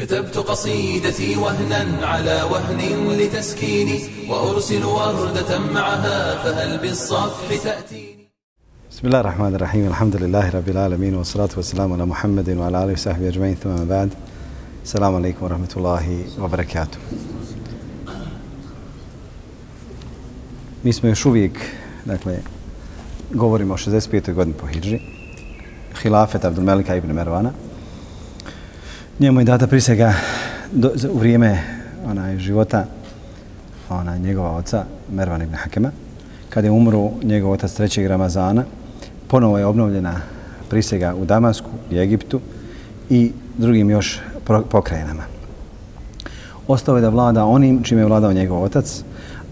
كتبت قصيدتي وهنا على وهن لتسكيني وأرسل وردة معها فهل بالصفح تأتيني بسم الله الرحمن الرحيم الحمد لله رب العالمين والصلاة والسلام على محمد وعلى آله وصحبه أجمعين ثم بعد السلام عليكم ورحمة الله وبركاته Mi smo još uvijek, dakle, govorimo o 65. godini po Hidži, hilafet Abdul Melika ibn Mervana. Njemu je data prisega do, u vrijeme onaj, života onaj, njegova oca, Mervan ibn Hakema. Kad je umro njegov otac trećeg Ramazana, ponovo je obnovljena prisega u Damasku i Egiptu i drugim još pokrajinama. Ostao je da vlada onim čime je vladao njegov otac,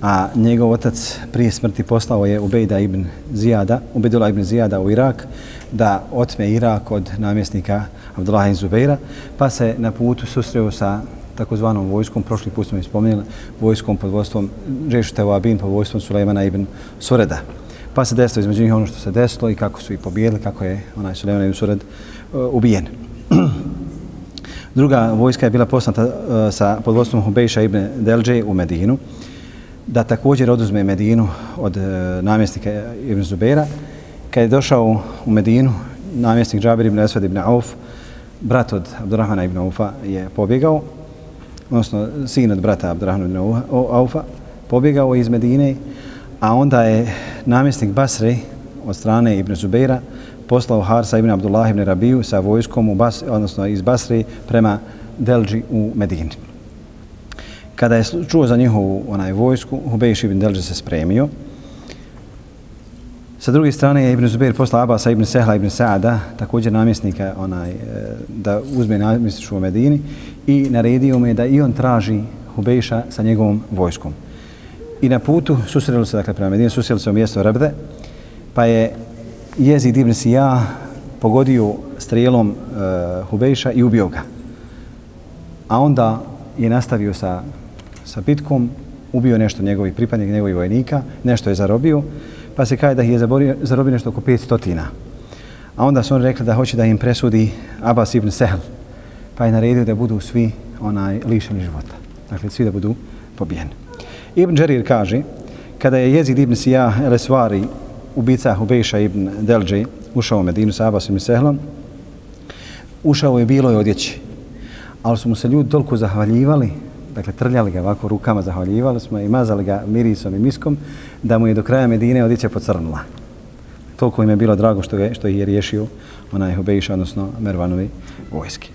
a njegov otac prije smrti poslao je Ubejda ibn Zijada, Ubejdula ibn Zijada u Irak, da otme Irak od namjesnika Abdullah ibn Zubeira, pa se na putu susreo sa takozvanom vojskom, prošli put smo spomenuli, vojskom pod vodstvom Žešu Abin, pod vojstvom Sulejmana ibn Sureda. Pa se desilo između njih ono što se desilo i kako su i pobijedili, kako je onaj Sulejman ibn Sured uh, ubijen. Druga vojska je bila poslata uh, eh, sa pod vodstvom Hubejša ibn Delđe u Medinu, da također oduzme Medinu od uh, namjesnika Ibn Zubeira. Kad je došao u Medinu, namjesnik Džabir ibn Esved ibn Auf, brat od Abdurrahmana ibn Aufa, je pobjegao, odnosno sin od brata Abdurrahmana ibn Aufa, pobjegao iz Medine, a onda je namjesnik Basre od strane Ibn Zubeira poslao Harsa ibn Abdullah ibn Rabiju sa vojskom u Bas, odnosno iz Basre prema Delđi u Medini. Kada je čuo za njihovu onaj vojsku, Hubejš ibn Delđi se spremio. Sa druge strane je Ibn Zubair poslao Abasa ibn Sehla ibn Saada, također namjesnika onaj, e, da uzme namjesniču u Medini i naredio me da i on traži Hubejša sa njegovom vojskom. I na putu susreli se, dakle, prema Medini, susreli se u mjesto Rebde, pa je Jezid ibn Sija pogodio strijelom uh, e, Hubejša i ubio ga. A onda je nastavio sa, sa bitkom, ubio nešto njegovih pripadnika, njegovih vojnika, nešto je zarobio, pa se kaže da je zaborio, zarobio nešto oko 500. A onda su oni rekli da hoće da im presudi Abbas ibn Sehl, pa je naredio da budu svi onaj lišeni života. Dakle, svi da budu pobijeni. Ibn Đerir kaže, kada je Jezid ibn Sija el-Esvari, ubica Hubejša ibn Delđe, ušao u Medinu sa Abbasom i Sehlom, ušao je bilo je odjeći. Ali su mu se ljudi toliko zahvaljivali, dakle trljali ga ovako rukama, zahvaljivali smo i mazali ga mirisom i miskom, da mu je do kraja Medine odjeća pocrnula. Toliko im je bilo drago što, je, što ih je riješio onaj Hubejša, odnosno Mervanovi vojski.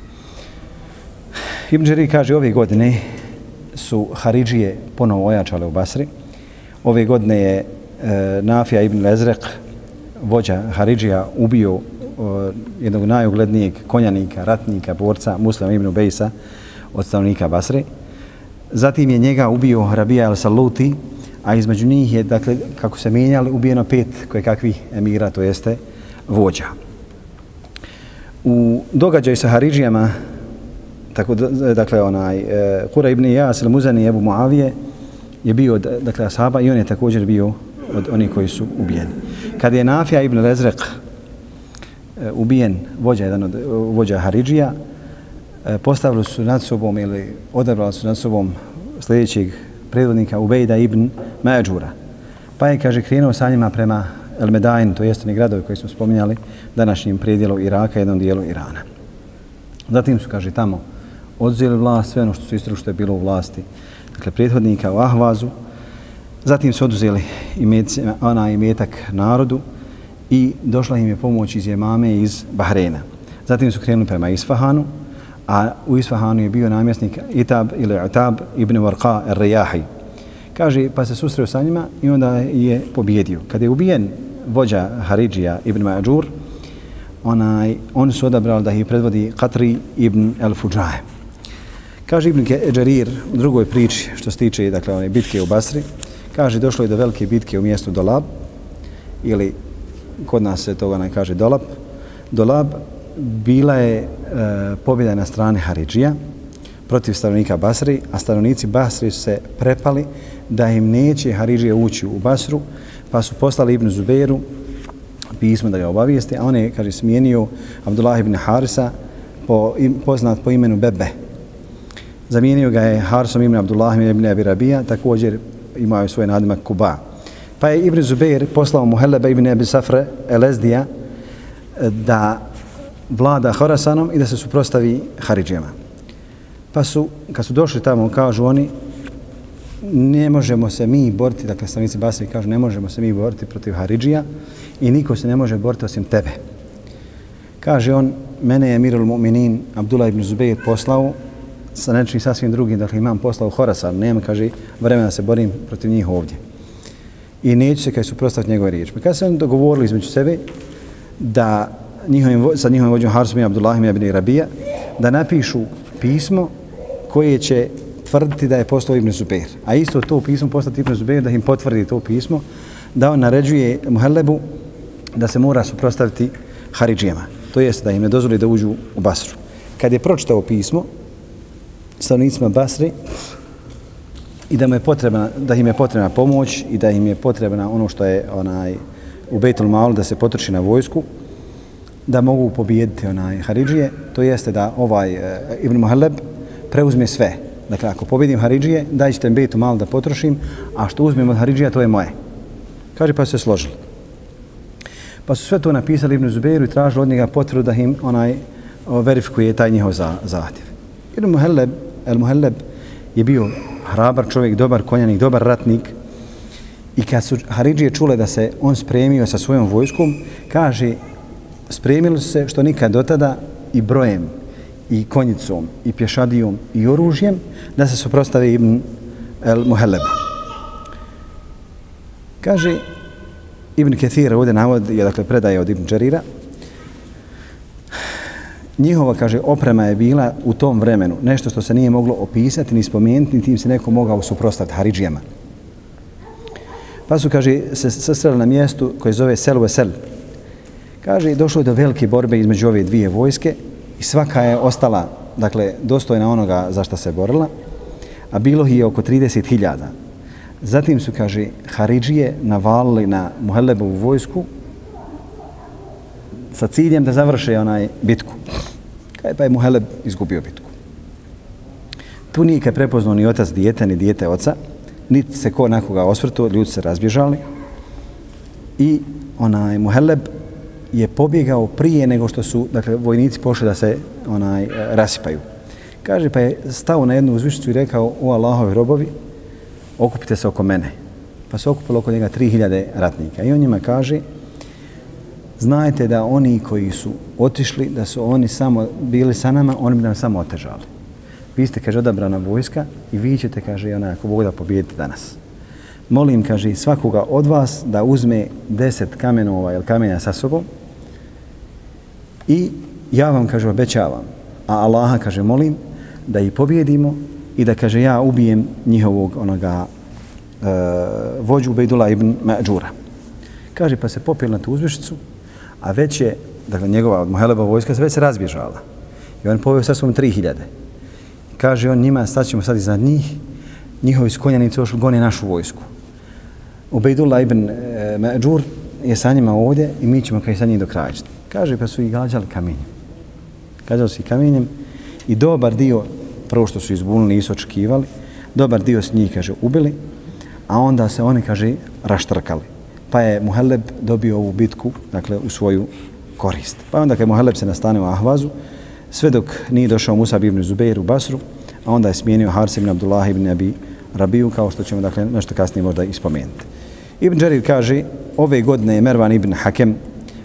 Ibn Đeri kaže, ove godine su Haridžije ponovo ojačale u Basri. Ove godine je e, Nafija ibn Lezrek, vođa Haridžija, ubio e, jednog najuglednijeg konjanika, ratnika, borca, muslima ibn Bejsa od stanovnika Basri. Zatim je njega ubio Rabija al-Saluti, a između njih je, dakle, kako se mijenjali, ubijeno pet koje kakvih emira, to jeste vođa. U događaju sa Haridžijama tako dakle onaj e, Kura ibn Jas al-Muzani Abu Muavije je bio dakle ashaba i on je također bio od onih koji su ubijeni. Kad je Nafija ibn Rezrek e, ubijen vođa jedan od vođa Haridžija E, postavili su nad sobom ili odabrali su nad sobom sljedećeg predvodnika Ubejda ibn Mađura. Pa je, kaže, krenuo sa njima prema El Medain, to jeste ni gradovi koji smo spominjali, današnjim predijelu Iraka, jednom dijelu Irana. Zatim su, kaže, tamo odzeli vlast, sve ono što su istrali što je bilo u vlasti, dakle, prethodnika u Ahvazu. Zatim su oduzeli imet, ona imetak narodu i došla im je pomoć iz Jemame iz Bahrena. Zatim su krenuli prema Isfahanu, a u Isfahanu je bio namjesnik Itab ili Utab ibn Warqa al-Riyahi. Kaže, pa se susreo sa njima i onda je pobjedio. Kada je ubijen vođa Haridžija ibn Ma'đur, onaj, oni su odabrali da ih predvodi Qatri ibn al-Fuđaje. Kaže Ibn Đarir u drugoj priči što se tiče dakle, one bitke u Basri, kaže došlo je do velike bitke u mjestu Dolab, ili kod nas se toga ne kaže Dolab. Dolab bila je E, pobjeda na strane Haridžija protiv stanovnika Basri, a stanovnici Basri su se prepali da im neće Haridžija ući u Basru, pa su poslali Ibn Zuberu pismo da ga obavijeste, a on je, kaže, smijenio Abdullah ibn Harisa, po, poznat po imenu Bebe, Zamijenio ga je Harsom ibn Abdullah ibn Abi Rabija, također imao je svoj nadimak Kuba. Pa je Ibn Zubair poslao Muhelleba ibn Abi Safre Elezdija e, da vlada Horasanom i da se suprostavi Haridžijama. Pa su, kad su došli tamo, kažu oni, ne možemo se mi boriti, dakle stanici Basri kažu, ne možemo se mi boriti protiv Haridžija i niko se ne može boriti osim tebe. Kaže on, mene je Mirul Mu'minin Abdullah ibn Zubeir poslao sa nečim sasvim drugim, dakle imam poslao Horasan, nema, kaže, vremena se borim protiv njih ovdje. I neću se kaj suprostaviti njegove riječi. Pa kada se oni dogovorili između sebe da njihovim, sa njihovim vođom Harsom i Abdullahim ibn Rabija da napišu pismo koje će tvrditi da je poslao Ibn Zubair. A isto to pismo poslati Ibn Zubair da im potvrdi to pismo, da on naređuje Muhellebu da se mora suprostaviti Haridžijama. To jest da im ne dozvoli da uđu u Basru. Kad je pročitao pismo stanovnicima Basri i da, mu je potrebna, da im je potrebna pomoć i da im je potrebna ono što je onaj u Bejtul Maul da se potrči na vojsku, da mogu pobijediti onaj Haridžije, to jeste da ovaj e, Ibn Muhaleb preuzme sve. Dakle, ako pobjedim Haridžije, daj ćete Bejtul malo da potrošim, a što uzmem od Haridžija, to je moje. Kaže, pa se složili. Pa su sve to napisali Ibn Zubeiru i tražili od njega potvrdu da im onaj verifikuje taj njihov za, zahtjev. Ibn Muhaleb, El Muhaleb je bio hrabar čovjek, dobar konjanik, dobar ratnik, I kad su Haridžije čule da se on spremio sa svojom vojskom, kaže, spremili su se što nikad do tada i brojem, i konjicom, i pješadijom, i oružjem, da se suprostave Ibn El Muhelebu. Kaže, Ibn Kethir ovdje navod je dakle predaje od Ibn Čerira, njihova, kaže, oprema je bila u tom vremenu nešto što se nije moglo opisati ni spomenuti, ni tim se neko mogao suprostaviti Haridžijama. Pa su, kaže, se sastrali na mjestu koje zove Selu Vesel. Kaže, došlo je do velike borbe između ove dvije vojske i svaka je ostala, dakle, dostojna onoga za što se borila, a bilo je oko 30.000. Zatim su, kaže, Haridžije navalili na Muhellebovu vojsku sa ciljem da završe onaj bitku. Kaj pa je Muheleb izgubio bitku. Tu nije kaj prepoznao ni otac dijete, ni dijete oca, niti se ko nekoga osvrtuo, ljudi se razbježali i onaj Muhelleb je pobjegao prije nego što su dakle, vojnici pošli da se onaj rasipaju. Kaže, pa je stao na jednu uzvišicu i rekao, o Allahovi robovi, okupite se oko mene. Pa se okupilo oko njega 3000 ratnika. I on njima kaže, znajte da oni koji su otišli, da su oni samo bili sa nama, oni bi nam samo otežali vi ste, kaže, odabrana vojska i vi ćete, kaže, ona, ako Bog da pobijedite danas. Molim, kaže, svakoga od vas da uzme deset kamenova ili kamenja sa sobom i ja vam, kaže, obećavam, a Allaha, kaže, molim da ih pobjedimo i da, kaže, ja ubijem njihovog onoga e, vođu Bejdula ibn Mađura. Kaže, pa se popijel na tu uzvišicu, a već je, dakle, njegova od Muheleba vojska se već se razbježala. I on poveo sa svom tri hiljade kaže on njima, staćemo sad iznad njih, njihovi skonjanici ošli gone našu vojsku. Ubejdullah ibn e, Mađur je sa njima ovdje i mi ćemo kaj sa njih do kraja. Kaže, pa su ih gađali kamenjem. Gađali su ih kamenjem i dobar dio, prvo što su izbunili, nisu očekivali, dobar dio s njih, kaže, ubili, a onda se oni, kaže, raštrkali. Pa je Muhelleb dobio ovu bitku, dakle, u svoju korist. Pa onda kad Muhelleb se nastane u Ahvazu, sve dok nije došao Musa ibn Zubeir u Basru, a onda je smijenio Harsi ibn Abdullah ibn Abi Rabiju, kao što ćemo dakle, nešto kasnije možda ispomenuti. Ibn Đarir kaže, ove godine je Mervan ibn Hakem,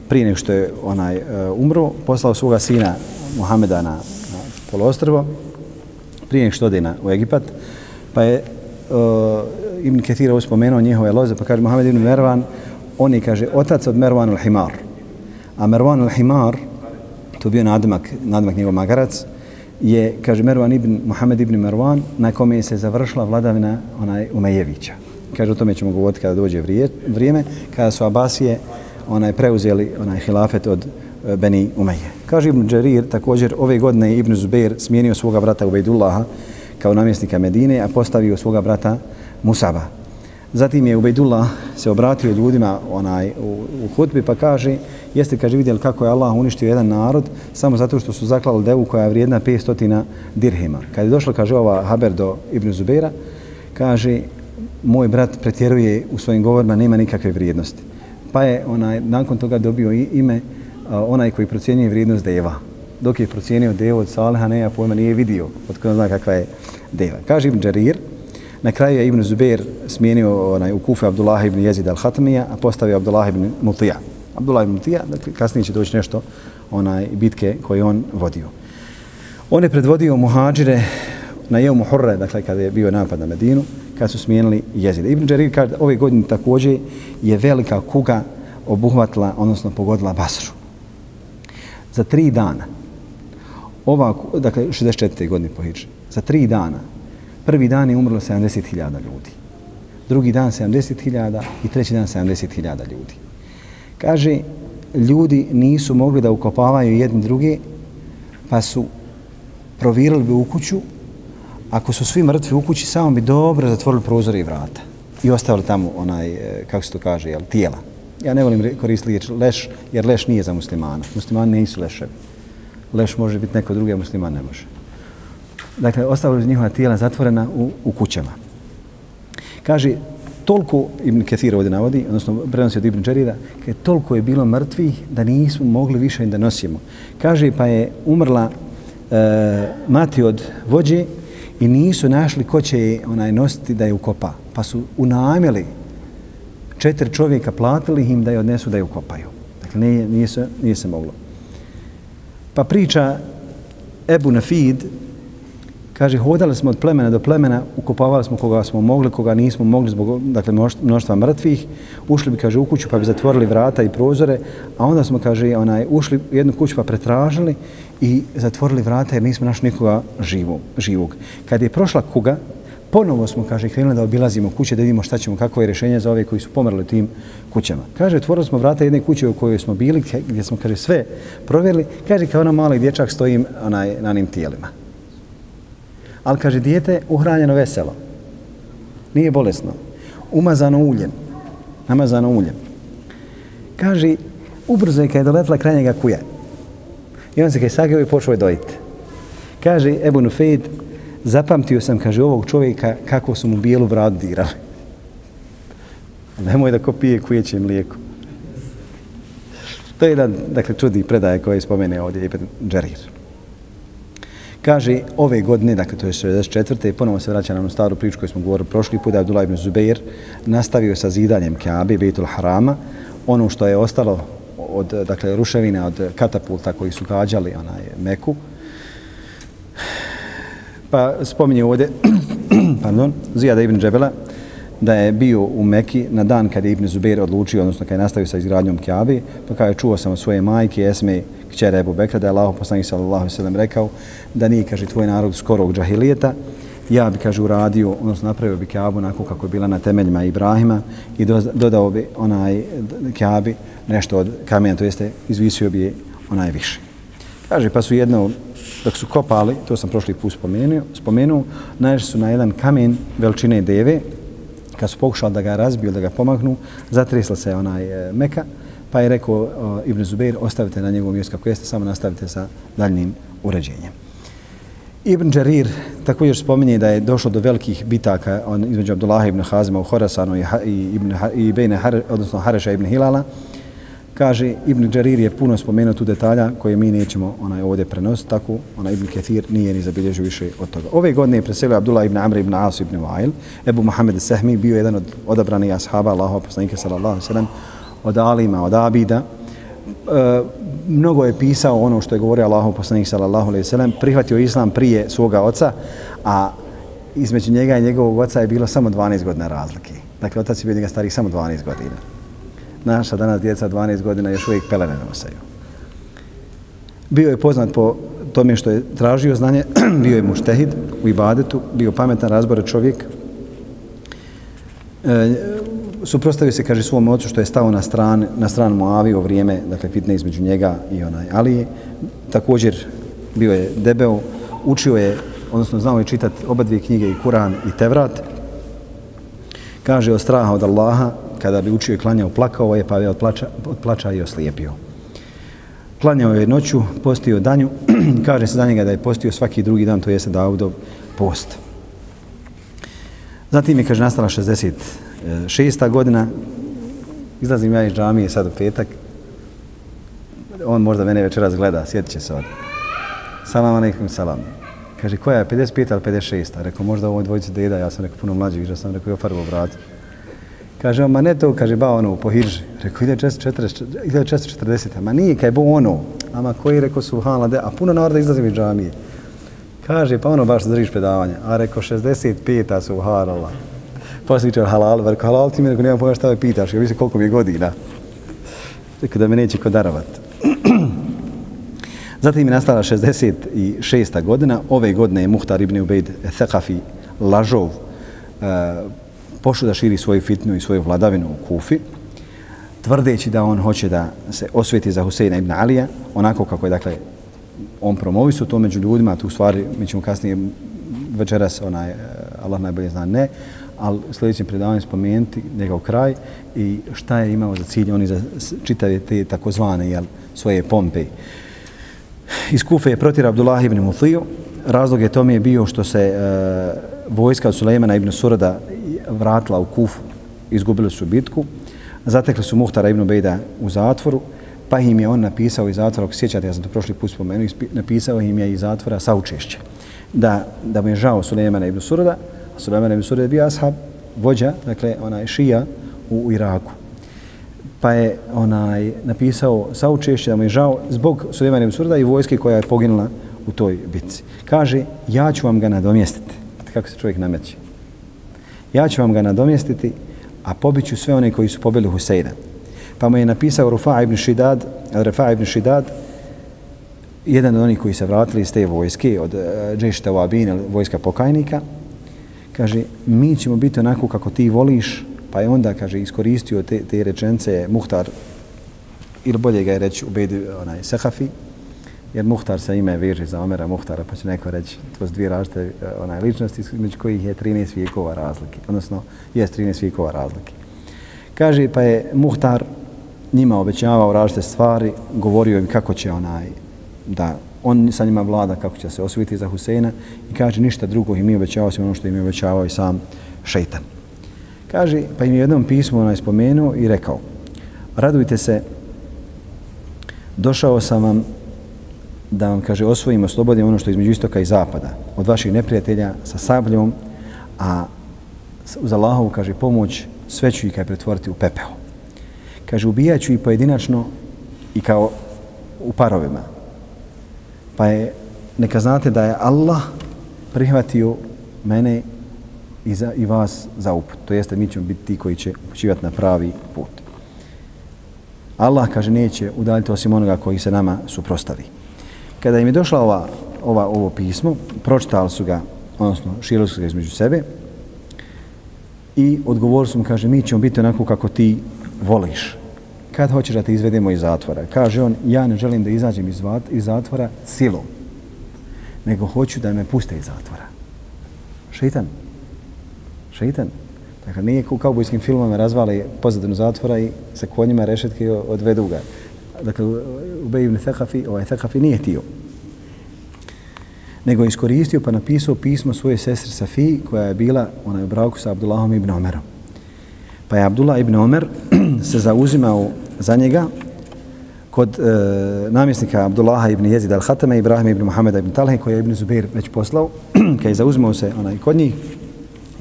prije nego što je onaj e, umro, poslao svoga sina Muhameda na, na polostrvo, prije nego što ode na, u Egipat, pa je uh, Ibn Ketira uspomenuo njihove loze, pa kaže Muhammed ibn Mervan, on je, kaže, otac od Mervan al-Himar. A Mervan al-Himar, to bio nadmak, nadmak njegov magarac, je, kaže Mervan ibn, Muhammed ibn Mervan, na kome je se završila vladavina onaj Umejevića. Kaže, o tome ćemo govoriti kada dođe vrijeme, kada su Abasije onaj, preuzeli onaj hilafet od e, Beni Umeje. Kaže Ibn Đarir, također, ove godine je Ibn Zubair smijenio svoga brata Ubejdullaha kao namjesnika Medine, a postavio svoga brata Musaba. Zatim je Ubejdullah se obratio ljudima onaj u, u hutbi pa kaže jeste kaže vidjeli kako je Allah uništio jedan narod samo zato što su zaklali devu koja je vrijedna 500 dirhima. Kad je došla kaže ova Haber do Ibn Zubeira kaže moj brat pretjeruje u svojim govorima nema nikakve vrijednosti. Pa je onaj nakon toga dobio ime onaj koji procjenjuje vrijednost deva. Dok je procijenio devu od Saleha, ne ja pojma nije vidio od kada zna kakva je deva. Kaže Ibn Đarir, Na kraju je Ibn Zubair smijenio onaj, u Kufe Abdullah ibn Jezid al-Hatmija, a postavio Abdullah ibn Mutija. Abdullah ibn Mutija, dakle, kasnije će doći nešto onaj bitke koje on vodio. On je predvodio muhađire na Jeumu Hurre, dakle, kada je bio napad na Medinu, kad su smijenili Jezida. Ibn Đarir kaže, ove godine također je velika kuga obuhvatila, odnosno pogodila Basru. Za tri dana, ova, dakle, 64. godine po za tri dana Prvi dan je umrlo 70.000 ljudi. Drugi dan 70.000 i treći dan 70.000 ljudi. Kaže, ljudi nisu mogli da ukopavaju jedni druge, pa su provirali bi u kuću. Ako su svi mrtvi u kući, samo bi dobro zatvorili prozore i vrata. I ostavili tamo onaj, e, kako se to kaže, jel, tijela. Ja ne volim koristiti leš, jer leš nije za muslimana. Muslimani nisu leševi. Leš može biti neko drugi, a musliman ne može dakle, ostavili njihova tijela zatvorena u, u kućama. Kaže, toliko, Ibn Kathir ovdje navodi, odnosno prenosi od Ibn Đarida, kaže, toliko je bilo mrtvih da nismo mogli više da nosimo. Kaže, pa je umrla e, mati od vođe i nisu našli ko će je onaj nositi da je ukopa. Pa su unajmili četiri čovjeka, platili im da je odnesu da je ukopaju. Dakle, nije, nije, se, nije se moglo. Pa priča Ebu Nafid, Kaže, hodali smo od plemena do plemena, ukopavali smo koga smo mogli, koga nismo mogli zbog dakle, mnoštva mrtvih. Ušli bi, kaže, u kuću pa bi zatvorili vrata i prozore, a onda smo, kaže, onaj, ušli u jednu kuću pa pretražili i zatvorili vrata jer nismo našli nikoga živu, živog. Kad je prošla kuga, ponovo smo, kaže, krenuli da obilazimo kuće da vidimo šta ćemo, kako je rješenje za ove koji su pomrli tim kućama. Kaže, otvorili smo vrata jedne kuće u kojoj smo bili, gdje smo, kaže, sve provjerili. Kaže, kao ona mali dječak stojim onaj, na njim tijelima ali kaže dijete uhranjeno veselo. Nije bolesno. Umazano uljem. Namazano uljem. Kaže, ubrzo je kada je doletla kraj njega kuja. I on se kaj sagao i počeo je dojiti. Kaže, Ebu Nufejd, zapamtio sam, kaže, ovog čovjeka kako su mu bijelu bradu dirali. Nemoj da ko pije kujeće mlijeko. To je jedan, dakle, čudni predaj koji spomene ovdje Ibn Džerir. Kaže, ove godine, dakle to je 64. ponovo se vraća na onu staru priču koju smo govorili prošli put, da je Abdullah ibn Zubeir nastavio sa zidanjem Kaabe, Beitul Harama, ono što je ostalo od dakle, ruševina, od katapulta koji su gađali onaj Meku. Pa spominje ovdje, pardon, Zijada ibn Džebela, da je bio u Meki na dan kad je Ibn Zubair odlučio, odnosno kad je nastavio sa izgradnjom Kaabe, pa kada je čuo sam od svoje majke, Esme, kćere Ebu Bekra, da je Allah poslanik sallallahu sallam rekao da nije, kaže, tvoj narod skorog džahilijeta, ja bi, kaže, uradio, odnosno napravio bi Kjabu onako kako je bila na temeljima Ibrahima i dodao bi onaj Kjabi nešto od kamena, to jeste izvisio bi je onaj više. Kaže, pa su jedno, dok su kopali, to sam prošli put spomenuo, spomenuo naišli su na jedan kamen veličine deve, kad su pokušali da ga razbiju, da ga pomahnu, zatresla se onaj e, Meka, pa je rekao e, Ibn Zubair, ostavite na njegovom mjestu kako jeste, samo nastavite sa daljnim uređenjem. Ibn Đarir također spominje da je došlo do velikih bitaka on, između Abdullah ibn Hazima u Horasanu i, i, ibn, i Bejne, Har, odnosno Hareša ibn Hilala. Kaže, Ibn Đarir je puno spomenuo tu detalja koje mi nećemo onaj, ovdje prenositi, tako onaj Ibn Kathir nije ni zabilježio više od toga. Ove godine je preselio Abdullah ibn Amr ibn As ibn Vail, Ebu Mohamed Sehmi bio jedan od odabranih ashaba Allahov poslanika sallallahu sallam, od Alima, od Abida. Eh, mnogo je pisao ono što je govorio Allahov poslanik sallallahu alejhi ve sellem, prihvatio islam prije svoga oca, a između njega i njegovog oca je bilo samo 12 godina razlike. Dakle, otac je bio njega starih samo 12 godina. Naša danas djeca 12 godina još uvijek pelene nosaju. Bio je poznat po tome što je tražio znanje, bio je muštehid u ibadetu, bio pametan, razboran čovjek. E, suprostavio se, kaže, svom ocu što je stao na stran, na stran Moavi u vrijeme, dakle, fitne između njega i onaj Ali Također bio je debeo, učio je, odnosno znao je čitati oba dvije knjige i Kuran i Tevrat. Kaže, od straha od Allaha, kada bi učio i klanjao, plakao je, pa je od plača, od plača i oslijepio. Klanjao je noću, postio danju, kaže se za njega da je postio svaki drugi dan, to jeste Daudov post. Zatim je, kaže, nastala 66. godina, izlazim ja iz džamije sad u petak, on možda mene večeras gleda, sjetit će se od. Salam alaikum salam. Kaže, koja je, 55 ali 56? A rekao, možda ovo dvojici deda, ja sam rekao, puno mlađi, vidio sam, rekao, je farbo brat. Kaže, ma ne to, kaže, ba ono, po hirži. Rekao, 1440, ma nije, kaj bo ono. Ama koji, rekao, subhanallah, a puno naroda izlazim iz džamije. Kaže, pa ono baš držiš predavanja. A rekao, 65, a subhanallah. Poslije halal, rekao, halal ti mi, rekao, nemam pojma šta me pitaš, jer mislim koliko mi je godina. Rekao, da me neće kod darovati. Zatim je nastala 66. godina. Ove godine je Muhtar ibn Ubejd Thekafi Lažov e, pošao da širi svoju fitnu i svoju vladavinu u Kufi, tvrdeći da on hoće da se osveti za Huseina ibn Alija, onako kako je, dakle, on promovisu to među ljudima, tu stvari, mi ćemo kasnije večeras, onaj, e, Allah najbolje zna, ne, ali sljedećem predavanju spomenuti njegov kraj i šta je imao za cilj oni za čitave te takozvane jel, svoje pompe. Iz Kufe je protir Abdullah ibn Muthiju. Razlog je tome je bio što se e, vojska od Sulejmana ibn Surada vratila u Kufu, izgubili su bitku. Zatekli su Muhtara ibn Bejda u zatvoru, pa im je on napisao iz zatvora, ako sjećate, ja sam to prošli put spomenuo, napisao im je iz zatvora saučešće. Da, da mu je žao Sulejmana ibn Surada, a ibn Surada je bio ashab, vođa, dakle, onaj šija u, u Iraku pa je onaj napisao saučešće da mu je žao zbog Suleman ibn Surda i vojske koja je poginula u toj bitci. Kaže, ja ću vam ga nadomjestiti. Kako se čovjek nameće? Ja ću vam ga nadomjestiti, a pobiću sve one koji su pobili Huseina. Pa mu je napisao Rufa ibn Shidad, Rufa ibn Shidad, jedan od onih koji se vratili iz te vojske, od uh, Džešta Wabina, vojska pokajnika, kaže, mi ćemo biti onako kako ti voliš, Pa je onda, kaže, iskoristio te, te rečence Muhtar, ili bolje ga je reći u bedi onaj Sehafi, jer Muhtar sa ime veže za Omera Muhtara, pa će neko reći, to su dvije različite eh, onaj, ličnosti, među kojih je 13 vijekova razlike, odnosno je 13 vijekova razlike. Kaže, pa je Muhtar njima obećavao različite stvari, govorio im kako će onaj, da on sa njima vlada, kako će se osviti za Huseina i kaže ništa drugo i mi obećavao se ono što im je obećavao i sam šeitan. Kaže, pa im je jednom pismo onaj spomenuo i rekao, radujte se, došao sam vam da vam, kaže, osvojim, oslobodim ono što je između istoka i zapada, od vaših neprijatelja sa sabljom, a uz Allahovu, kaže, pomoć, sve ću i kaj pretvoriti u pepeo. Kaže, ubijaću i pojedinačno i kao u parovima. Pa je, neka znate da je Allah prihvatio mene i, za, i vas za uput. To jeste, mi ćemo biti ti koji će upućivati na pravi put. Allah, kaže, neće udaljiti osim onoga koji se nama suprostavi. Kada im je došla ova, ova, ovo pismo, pročitali su ga, odnosno širili su ga između sebe i odgovor su mu, kaže, mi ćemo biti onako kako ti voliš. Kad hoćeš da te izvedemo iz zatvora? Kaže on, ja ne želim da izađem iz, iz zatvora silom, nego hoću da me puste iz zatvora. Šeitan, Šeitan. Dakle, nije u kaubojskim filmama razvali pozadinu zatvora i sa konjima rešetke odvedu ga. Dakle, Ubej ibn Thakafi, ovaj Thakafi nije tio. Nego je iskoristio pa napisao pismo svoje sestre Safi koja je bila onaj u braku sa Abdullahom ibn Omerom. Pa je Abdullah ibn Omer se zauzimao za njega kod e, namjesnika Abdullaha ibn Jezid al-Hatama Ibrahima ibn Muhameda ibn Talhe koji je ibn Zubair već poslao, kada je zauzmao se onaj kod njih,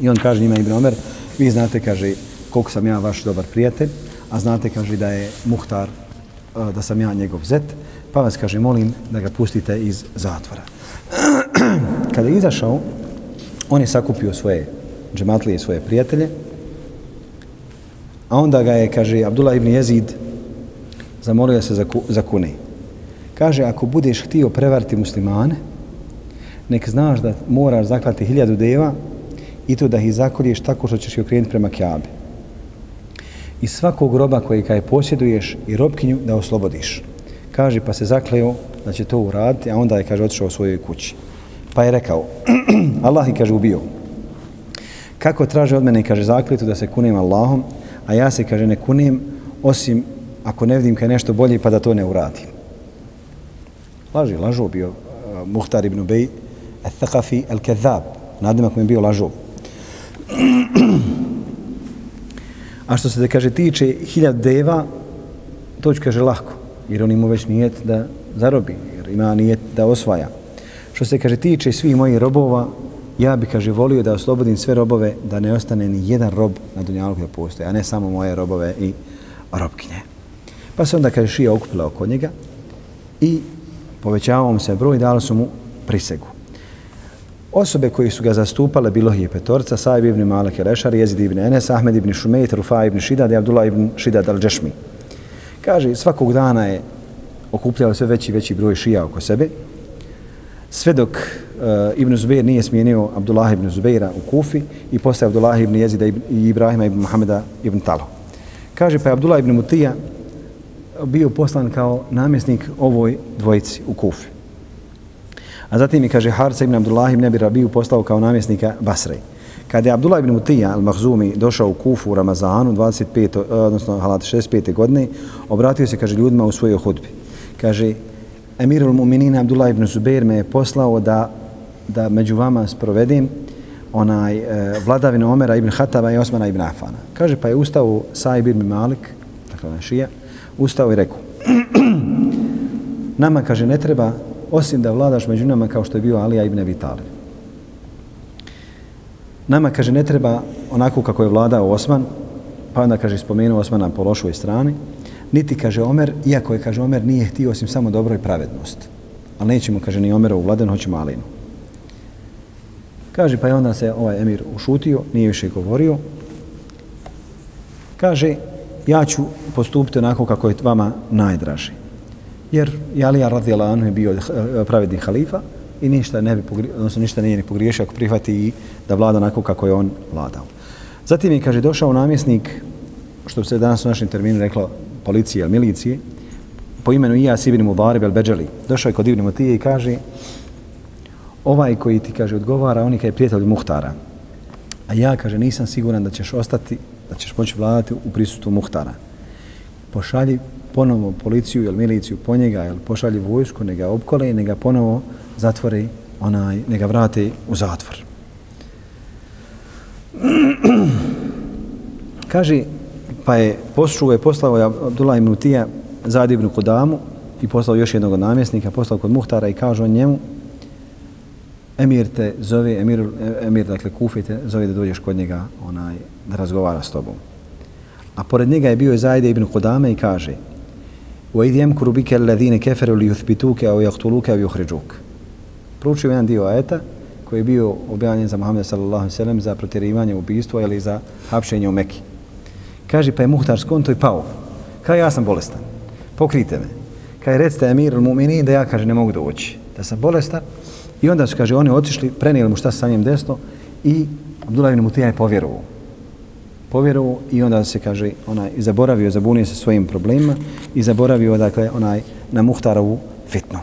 I on kaže njima Ibn Omer, vi znate, kaže, koliko sam ja vaš dobar prijatelj, a znate, kaže, da je Muhtar, e, da sam ja njegov zet, pa vas, kaže, molim da ga pustite iz zatvora. Kada je izašao, on je sakupio svoje džematlije, svoje prijatelje, a onda ga je, kaže, Abdullah ibn Jezid zamolio se za, za kune. Kaže, ako budeš htio prevariti muslimane, nek znaš da moraš zaklati hiljadu deva i to da ih zakolješ tako što ćeš ih okrenuti prema Kjabe. I svakog roba koji kaj posjeduješ i robkinju da oslobodiš. Kaže, pa se zakleo da će to uraditi, a onda je, kaže, otišao u svojoj kući. Pa je rekao, Allah ih, kaže, ubio. Kako traže od mene, kaže, zakletu da se kunim Allahom, a ja se, kaže, ne kunim osim ako ne vidim kaj nešto bolje pa da to ne uradim. Laži, lažo bio uh, Muhtar ibn Ubej, al-Thaqafi al-Kadhab, nadimak mu je bio lažo. A što se da kaže tiče hiljad deva, to ću kaže lahko, jer on ima već nijet da zarobi, jer ima nijet da osvaja. Što se kaže tiče svih mojih robova, ja bi kaže volio da oslobodim sve robove, da ne ostane ni jedan rob na dunjalku da postoje, a ne samo moje robove i robkinje. Pa se onda kaže šija okupila oko njega i povećavao mu se broj, dali su mu prisegu. Osobe koji su ga zastupale bilo je petorca, Saib ibn Malik Rešar, Jezid ibn Enes, Ahmed ibn Šumejt, Rufa ibn Šidad i Abdullah ibn Šidad al-Džešmi. Kaže, svakog dana je okupljao sve veći veći broj šija oko sebe, sve dok uh, Ibn Zubair nije smijenio Abdullah ibn Zubaira u Kufi i postaje Abdullah ibn Jezida i Ibrahima ibn Muhameda ibn Talo. Kaže pa je Abdullah ibn Mutija bio poslan kao namjesnik ovoj dvojici u Kufi. A zatim mi kaže Harca ibn Abdullah ibn Abi Rabiju poslao kao namjesnika Basre. Kada je Abdullah ibn Mutija al-Mahzumi došao u Kufu u Ramazanu 25, eh, odnosno halat 65. godine, obratio se kaže ljudima u svojoj hudbi. Kaže Emirul Mu'minin Abdullah ibn Zubair me je poslao da, da među vama sprovedim onaj e, vladavinu Omera ibn Hataba i Osmana ibn Afana. Kaže, pa je ustao Saib ibn Malik, dakle šija, ustao i rekao, nama, kaže, ne treba osim da vladaš među nama kao što je bio Alija ibn Vitali. Nama, kaže, ne treba onako kako je vladao Osman, pa onda, kaže, spomenuo Osmana po lošoj strani, niti, kaže, Omer, iako je, kaže, Omer nije htio osim samo dobro i pravednost. Ali nećemo, kaže, ni Omerovu vladan hoćemo Alinu. Kaže, pa je onda se ovaj emir ušutio, nije više govorio. Kaže, ja ću postupiti onako kako je vama najdraži. Jer Jalija radijala Anu je bio eh, pravedni halifa i ništa ne bi odnosno ništa nije ni pogriješio ako prihvati i da vlada onako kako je on vladao. Zatim je, kaže, došao namjesnik, što se danas u našem terminu reklo policije ili milicije, po imenu Ijas ibn Mubarib al-Beđali. Došao je kod Ibn Mutije i kaže, ovaj koji ti kaže odgovara, on je prijatelj Muhtara. A ja kaže nisam siguran da ćeš ostati, da ćeš moći vladati u prisutu Muhtara. Pošalji ponovo policiju ili miliciju po njega, ili pošalji vojsku, nega opkole i nega ponovo zatvori, onaj, nega vrate u zatvor. kaže, pa je poslušao je poslao je Abdullah ibn Utija zadivnu kodamu i poslao još jednog namjesnika, poslao kod Muhtara i kaže on njemu, emir te zove, emir, emir dakle kufi te zove da dođeš kod njega onaj, da razgovara s tobom. A pored njega je bio je Zajde ibn Kudame i kaže وَإِذْ يَمْكُرُ بِكَ الَّذِينَ كَفَرُوا لِيُثْبِتُوكَ أَوْ يَقْتُلُوكَ أَوْ يُخْرِجُوكَ Proučio jedan dio ajeta koji je bio objavljen za Muhammed sallallahu alejhi ve sellem za protjerivanje ubistva ili za hapšenje u Mekki. Kaže pa je Muhtar skonto i pao. Kaže ja sam bolestan. Pokrite me. Kaže recite Emirul Mu'minin da ja kaže ne mogu doći. Da sam bolestan I onda su, kaže, oni otišli, prenijeli mu šta sa njim desno i Abdullah ibn Mutija je povjerovao. Povjerovao i onda se, kaže, onaj, zaboravio, zabunio se svojim problemima i zaboravio, dakle, onaj, na Muhtarovu fitnu.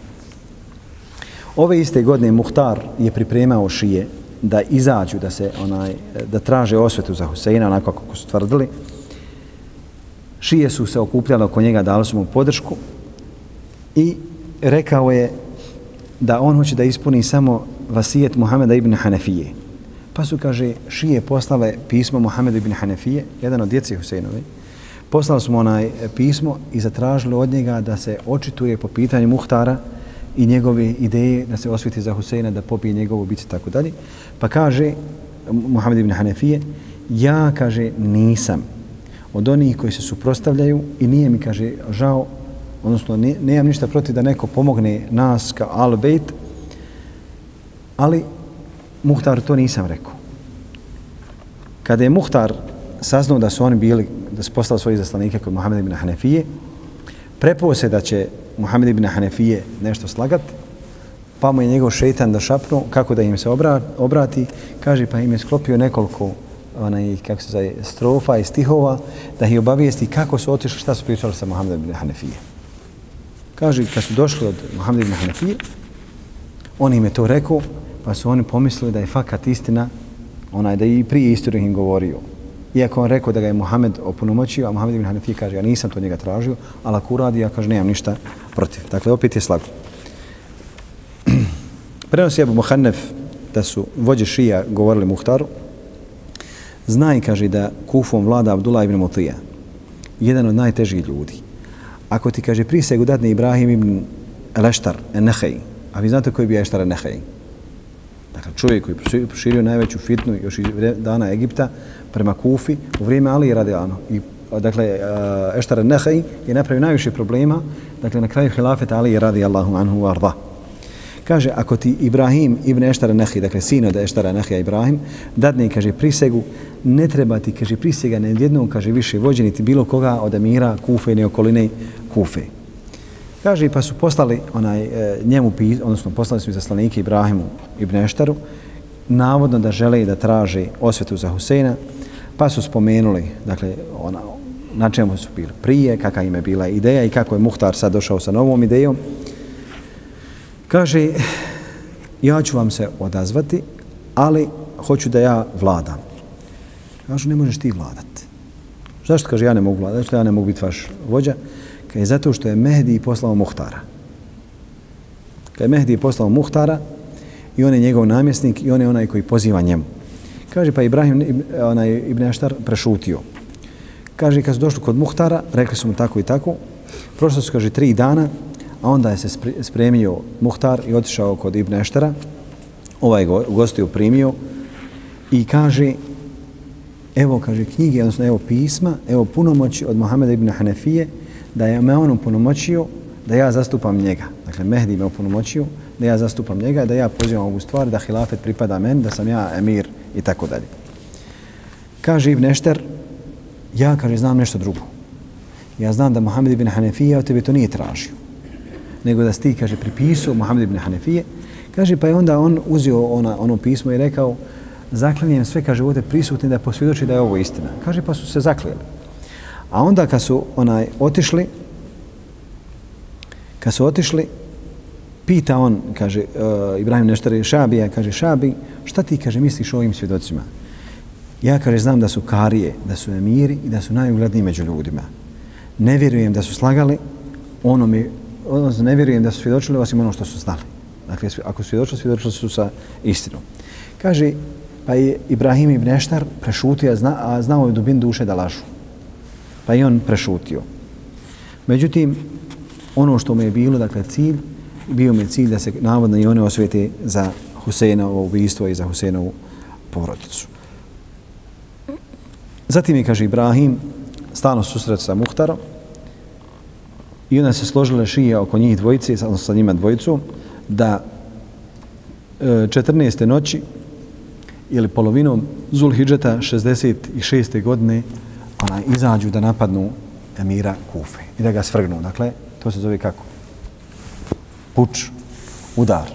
Ove iste godine Muhtar je pripremao šije da izađu, da se onaj, da traže osvetu za Huseina, onako kako su tvrdili. Šije su se okupljali oko njega, dali su mu podršku i rekao je da on hoće da ispuni samo vasijet Muhameda ibn Hanefije. Pa su, kaže, šije poslale pismo Muhammedu ibn Hanefije, jedan od djeci Huseinovi. Poslali smo onaj e, pismo i zatražili od njega da se očituje po pitanju Muhtara i njegove ideje da se osviti za Huseina, da popije njegovu bici, tako dalje. Pa kaže Muhammed ibn Hanefije, ja, kaže, nisam od onih koji se suprostavljaju i nije mi, kaže, žao odnosno ne, nemam ništa protiv da neko pomogne nas ka Al-Bejt, ali Muhtar to nisam rekao. Kada je Muhtar saznao da su oni bili, da su postali svoji zaslanike kod Muhammed ibn Hanefije, prepuo se da će Muhammed ibn Hanefije nešto slagati, pa mu je njegov šeitan da šapnu kako da im se obrati, kaže pa im je sklopio nekoliko onaj, kako se zove, strofa i stihova da ih obavijesti kako su otišli, šta su pričali sa Muhammed ibn Hanefije. Kaže, kad su došli od Muhammed ibn Hanefije, on im je to rekao, pa su oni pomislili da je fakat istina onaj da i prije istoriju im govorio. Iako on rekao da ga je Muhammed opunomoćio, a Muhammed ibn Hanefi kaže, ja nisam to njega tražio, ali ako uradi, ja kaže, nemam ništa protiv. Dakle, opet je slago. Prenosi Abu Muhannef da su vođe šija govorili Muhtaru, zna i kaže da kufom vlada Abdullah ibn Mutija, jedan od najtežih ljudi. Ako ti kaže prisegu dadne Ibrahim ibn Leštar, Enehej, a vi znate koji bi Eleštar Enehej? Dakle, čovjek koji je proširio najveću fitnu još iz dana Egipta prema Kufi u vrijeme Ali radi. I, dakle, Eštar Enehej je napravio najviše problema, dakle, na kraju hilafeta Ali radijallahu anhu arda. Kaže, ako ti Ibrahim ibn Eštara Nehi, dakle sino da Eštara Nehija Ibrahim, dadne, kaže, prisegu, ne treba ti, kaže, prisega ne jednom, kaže, više vođeniti bilo koga od Amira, Kufe i okoline Kufe. Kaže, pa su poslali onaj, e, njemu, odnosno poslali su zaslanike Ibrahimu ibn Eštaru, navodno da žele da traže osvetu za Huseina, pa su spomenuli, dakle, ona, na čemu su bili prije, kakva im je bila ideja i kako je Muhtar sad došao sa novom idejom. Kaže, ja ću vam se odazvati, ali hoću da ja vladam. Kažu, ne možeš ti vladati. Zašto kaže, ja ne mogu vladati, zašto ja ne mogu biti vaš vođa? Kaže, zato što je Mehdi poslao Muhtara. Kaže, Mehdi poslao Muhtara i on je njegov namjesnik i on je onaj koji poziva njemu. Kaže, pa Ibrahim, onaj Ibn Aštar, prešutio. Kaže, kad su došli kod Muhtara, rekli su mu tako i tako. Prošlo su, kaže, tri dana, A onda je se spremio Muhtar i otišao kod Ibn Eštara. Ovaj go, gostiju primio i kaže evo, kaže, knjige, odnosno evo pisma, evo punomoći od Mohameda ibn Hanefije, da je me on punomoćio da ja zastupam njega. Dakle, Mehdi me punomoćio da ja zastupam njega, da ja pozivam ovu stvar, da hilafet pripada meni, da sam ja emir i tako dalje. Kaže Ibn Ešter, ja, kaže, znam nešto drugo. Ja znam da Mohamed ibn Hanefija od tebe to nije tražio nego da sti, kaže, pripisao Muhammed ibn Hanefije. Kaže, pa je onda on uzio ona, ono pismo i rekao, zaklanjem sve, kaže, ovdje prisutni da posvjedoči da je ovo istina. Kaže, pa su se zaklijeli. A onda kad su onaj otišli, kad su otišli, pita on, kaže, uh, Ibrahim Neštari, Šabija, kaže, Šabi, šta ti, kaže, misliš o ovim svjedocima? Ja, kaže, znam da su karije, da su emiri i da su najugledniji među ljudima. Ne vjerujem da su slagali, ono mi odnosno ne vjerujem da su svjedočili osim ono što su znali. Dakle, ako su svjedočili, svjedočili su sa istinom. Kaže, pa je Ibrahim ibn Neštar prešutio, a, zna, a znao je dubin duše da lažu. Pa je on prešutio. Međutim, ono što mu je bilo, dakle, cilj, bio mi je cilj da se navodno i one osvete za Huseinovo ubijstvo i za Huseinovu porodicu. Zatim je, kaže Ibrahim, stalno susret sa Muhtarom, I onda se složile šije oko njih dvojice, odnosno sa njima dvojicu, da e, 14. noći ili polovinom Zulhidžeta 66. godine ona, izađu da napadnu emira Kufe i da ga svrgnu. Dakle, to se zove kako? Puč, udar.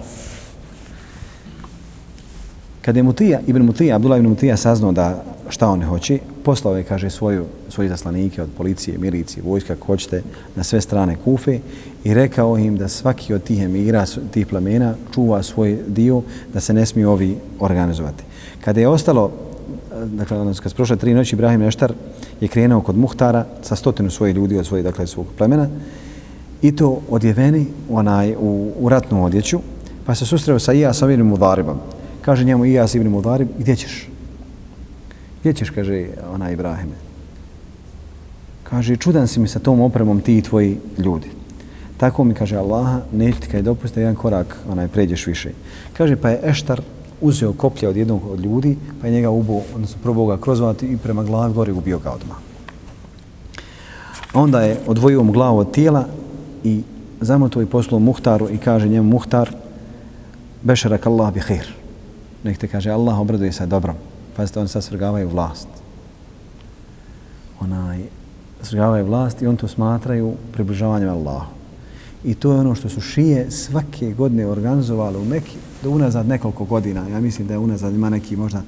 Kada je Mutija, Ibn Mutija, Abdullah ibn Mutija saznao da šta on hoće, poslao je, kaže, svoju, svoje zaslanike od policije, milicije, vojska, ako hoćete, na sve strane Kufe i rekao im da svaki od tih emira, tih plemena, čuva svoj dio, da se ne smiju ovi organizovati. Kada je ostalo, dakle, ono, kad prošle tri noći, Ibrahim Neštar je krenuo kod Muhtara sa stotinu svojih ljudi od svojih, dakle, svog plemena i to odjeveni onaj, u, u ratnu odjeću, pa se susreo sa Ijas ibn Mudaribom. Kaže njemu Ijas ibn Mudarib, gdje ćeš? Gdje ćeš, kaže ona Ibrahime? Kaže, čudan si mi sa tom opremom ti i tvoji ljudi. Tako mi kaže Allaha, neću ti kaj dopusti jedan korak, onaj, pređeš više. Kaže, pa je Eštar uzeo koplje od jednog od ljudi, pa je njega ubo, odnosno probao ga kroz i prema glavi gore ubio ga odmah. Onda je odvojio mu glavu od tijela i zamoto i poslao Muhtaru i kaže njemu Muhtar, bešarak Allah bi hir. Nek te kaže Allah obraduje sa dobrom. Pazite, oni sad svrgavaju vlast. Onaj, svrgavaju vlast i on to smatraju približavanjem Allahu. I to je ono što su šije svake godine organizovali u Mekiju do unazad nekoliko godina. Ja mislim da je unazad ima neki možda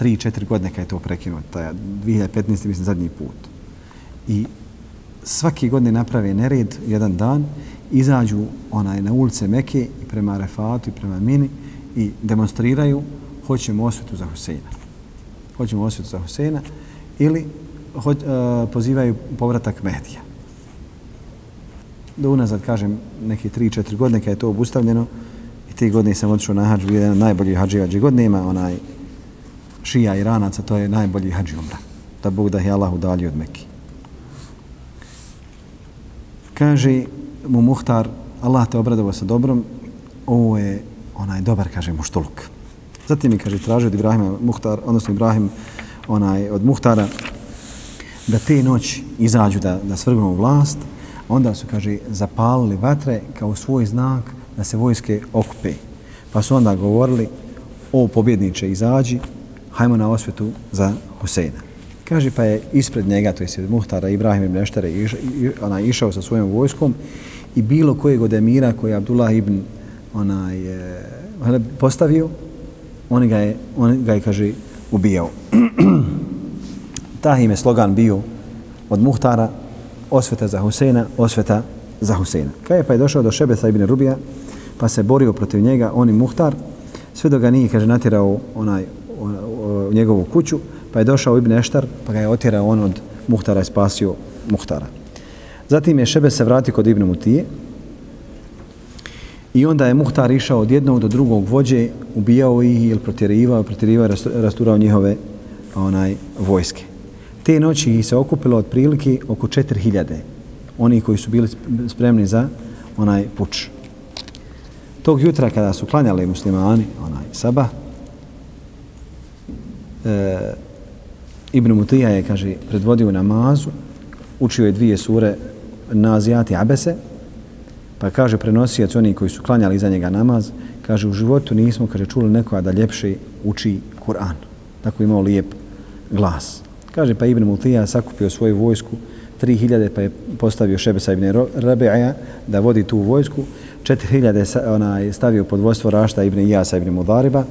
3-4 godine kada je to prekinuto. To je 2015. mislim zadnji put. I svake godine naprave nered jedan dan, izađu onaj na ulice Meke i prema Refatu i prema Mini i demonstriraju hoćemo osvetu za Huseina hoćemo osvetu za Huseina, ili ho, e, pozivaju povratak Mehdija. Do unazad, kažem, neke 3-4 godine kada je to obustavljeno, i te godine sam otišao na hađu, jedan od najboljih hađivađi god onaj šija Iranaca, to je najbolji hađi umra. Da Bog da je Allah udalji od Mekke. Kaže mu Muhtar, Allah te obradova sa dobrom, ovo je onaj dobar, kaže mu, štuluk. Zatim mi kaže, traži od Ibrahima Muhtar, odnosno Ibrahim onaj, od Muhtara, da te noć izađu da, da svrgnu vlast, onda su, kaže, zapalili vatre kao svoj znak da se vojske okupe. Pa su onda govorili, o pobjedniče, izađi, hajmo na osvetu za Huseina. Kaže, pa je ispred njega, to je Muhtara, Ibrahim ibn Eštere, iš, ona, išao sa svojom vojskom i bilo kojeg od emira koji je Abdullah ibn onaj, eh, je, postavio, on ga je, on ga je, kaže, ubijao. Tahim je slogan bio od Muhtara, osveta za Huseina, osveta za Huseina. Kaj je pa je došao do Šebesa ibn Rubija, pa se borio protiv njega, on i Muhtar, sve do ga nije, kaže, natirao onaj, u njegovu kuću, pa je došao Ibn Eštar, pa ga je otjerao on od Muhtara i spasio Muhtara. Zatim je Šebe se vratio kod Ibn Mutije i onda je Muhtar išao od jednog do drugog vođe, ubijao ih ili protjerivao, protjerivao i rasturao njihove onaj, vojske. Te noći ih se okupilo otprilike oko 4000 oni koji su bili spremni za onaj puč. Tog jutra kada su klanjali muslimani, onaj sabah, e, Ibn Mutija je, kaže, predvodio namazu, učio je dvije sure Nazijati Abese, pa kaže, prenosijac oni koji su klanjali za njega namaz, kaže, u životu nismo, kaže, čuli nekoga da ljepše uči Kur'an. Tako imao lijep glas. Kaže, pa Ibn Mutija sakupio svoju vojsku, 3000 pa je postavio Šebesa ibn Rabi'a da vodi tu vojsku, 4000 onaj, stavio pod vojstvo Rašta ibn Jasa ibn Mudariba,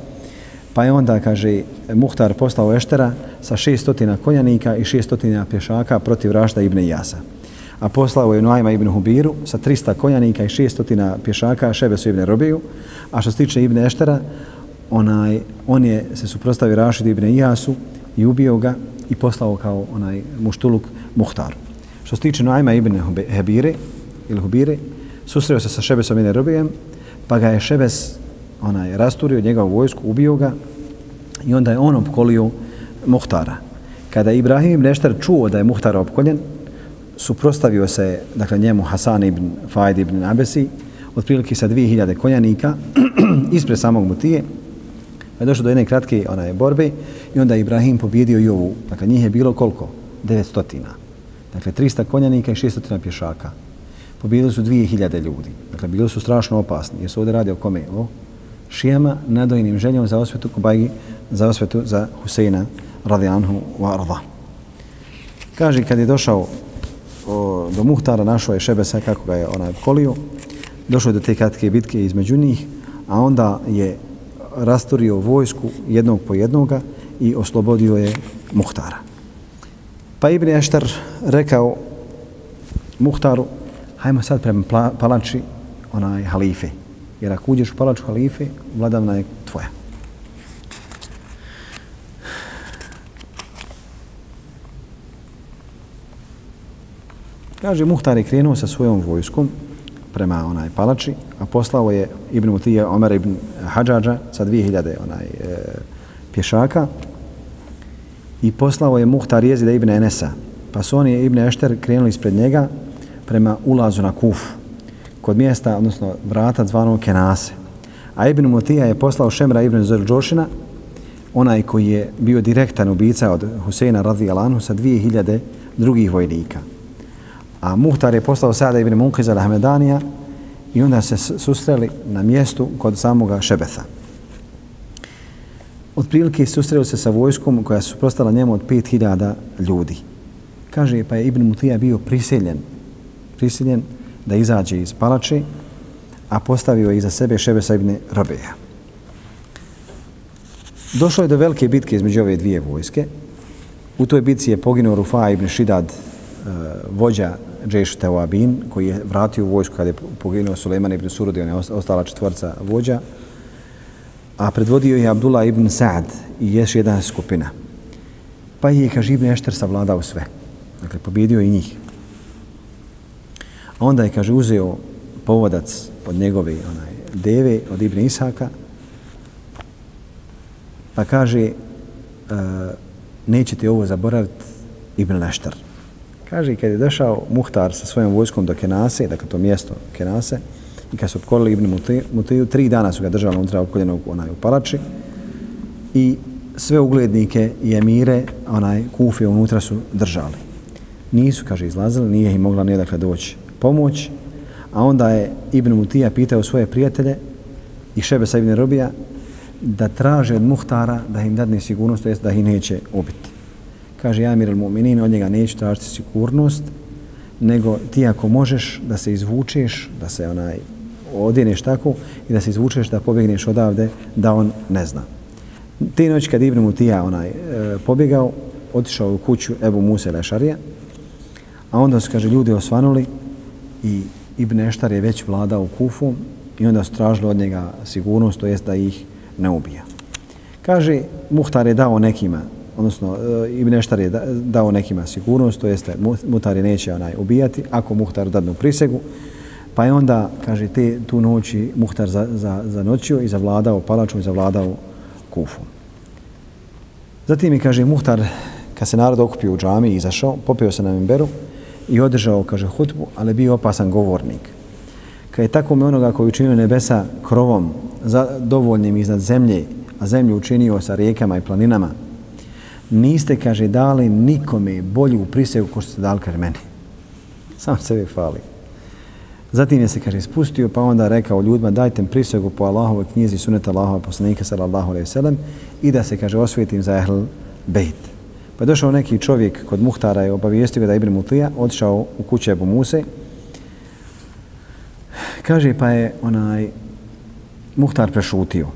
Pa je onda, kaže, Muhtar poslao Eštera sa 600 konjanika i 600 pješaka protiv Rašta ibn Jasa. A poslao je Nuajma ibn Hubiru sa 300 konjanika i 600 pješaka Šebesu ibn Robiju. A što se tiče ibn Eštera, onaj, on je se suprostavio Rašidu ibn Jasu i ubio ga i poslao kao onaj muštuluk Muhtaru. Što se tiče Nuajma ibn Hebire, ili Hubire, susreo se sa Šebesom i Robijem, pa ga je Šebes onaj, rasturio njegovu vojsku, ubio ga i onda je on opkolio Muhtara. Kada Ibrahim Neštar čuo da je Muhtar opkoljen, suprostavio se dakle, njemu Hasan ibn Fajd ibn Abesi, otprilike sa 2000 konjanika, ispred samog Mutije, pa je došlo do jedne kratke onaj, borbe i onda Ibrahim pobjedio i ovu. Dakle, njih je bilo koliko? 900. Dakle, 300 konjanika i 600 pješaka. Pobjedili su 2000 ljudi. Dakle, bili su strašno opasni. Jer se ovdje radi o kome? O šijama nadojnim željom za osvetu Kubajgi, za osvetu za Huseina radijanhu wa arda. Kaže, kad je došao o, do Muhtara, našao je Šebesa kako ga je onaj kolio, došao je do te kratke bitke između njih, a onda je rastorio vojsku jednog po jednoga i oslobodio je Muhtara. Pa Ibn Eštar rekao Muhtaru, hajmo sad prema palači onaj halife. Jer ako uđeš u palaču halife, vladavna je tvoja. Kaže, Muhtar je krenuo sa svojom vojskom prema onaj palači, a poslao je Ibn Mutija Omer ibn Hadžađa sa 2000 onaj, e, pješaka i poslao je Muhtar Jezida ibn Enesa. Pa su oni Ibn Ešter krenuli ispred njega prema ulazu na Kufu kod mjesta, odnosno vrata zvanog Kenase. A Ibn Mutija je poslao Šemra Ibn Zrđošina, onaj koji je bio direktan ubica od Huseina radi Alanu sa 2000 drugih vojnika. A Muhtar je poslao Sada Ibn Munkiza Ahmedanija i onda se susreli na mjestu kod samoga Šebetha. Od prilike susreli se sa vojskom koja su prostala njemu od 5000 ljudi. Kaže, pa je Ibn Mutija bio prisiljen, prisiljen da izađe iz palače, a postavio je iza sebe Šebesa ibn Rabeja. Došlo je do velike bitke između ove dvije vojske. U toj bitci je poginuo Rufa ibn Šidad, e, vođa Džeš Teoabin, koji je vratio vojsku kada je poginuo Suleiman ibn Surudi, on je ostala četvorca vođa. A predvodio je Abdullah ibn Sa'd i još jedna skupina. Pa je, kaže, Ibn Ešter savladao sve. Dakle, pobjedio i njih. Onda je, kaže, uzeo povodac od njegove onaj, deve, od Ibn Isaka, pa kaže, e, nećete ovo zaboraviti Ibn Leštar. Kaže, kad je došao Muhtar sa svojom vojskom do Kenase, dakle to mjesto Kenase, i kad su opkolili Ibn Mutiju, tri dana su ga držali unutra opkoljenog onaj, u palači, i sve uglednike i emire onaj Kufe unutra su držali. Nisu, kaže, izlazili, nije im mogla nijedakle doći pomoć, a onda je Ibn Mutija pitao svoje prijatelje i Šebesa Ibn Robija da traže od Muhtara da im dadne sigurnost, to jest da ih neće ubiti. Kaže, ja al-Mu'minin, od njega neću tražiti sigurnost, nego ti ako možeš da se izvučeš, da se onaj odjeneš tako i da se izvučeš da pobjegneš odavde, da on ne zna. Te noć kad Ibn Mutija onaj, e, pobjegao, otišao u kuću Ebu Musa Lešarija, a onda su, kaže, ljudi osvanuli i Ibn Eštar je već vladao Kufu i onda su tražili od njega sigurnost, to jest da ih ne ubija. Kaže, Muhtar je dao nekima, odnosno e, Ibn Eštar je dao nekima sigurnost, to jeste Muhtar je neće onaj ubijati, ako Muhtar dadnu prisegu, pa je onda, kaže, te tu noći Muhtar za, za, za noćio i zavladao palaču i zavladao Kufu. Zatim je, kaže, Muhtar, kad se narod okupio u džami i izašao, popio se na Mimberu i održao, kaže, hutbu, ali bio opasan govornik. Kad je tako me onoga koji učinio nebesa krovom, za, dovoljnim iznad zemlje, a zemlju učinio sa rijekama i planinama, niste, kaže, dali nikome bolju prisegu ko što ste dali, kaže, meni. Sam sebe fali. Zatim je se, kaže, spustio, pa onda rekao ljudima, dajte prisegu po Allahovoj knjizi suneta Allahova poslanika, sallallahu alaihi sallam, i da se, kaže, osvijetim za ehl bejt. Pa je došao neki čovjek kod Muhtara i obavijestio ga da Ibn Mutlija odšao u kuće Ebu Muse. Kaže, pa je onaj Muhtar prešutio.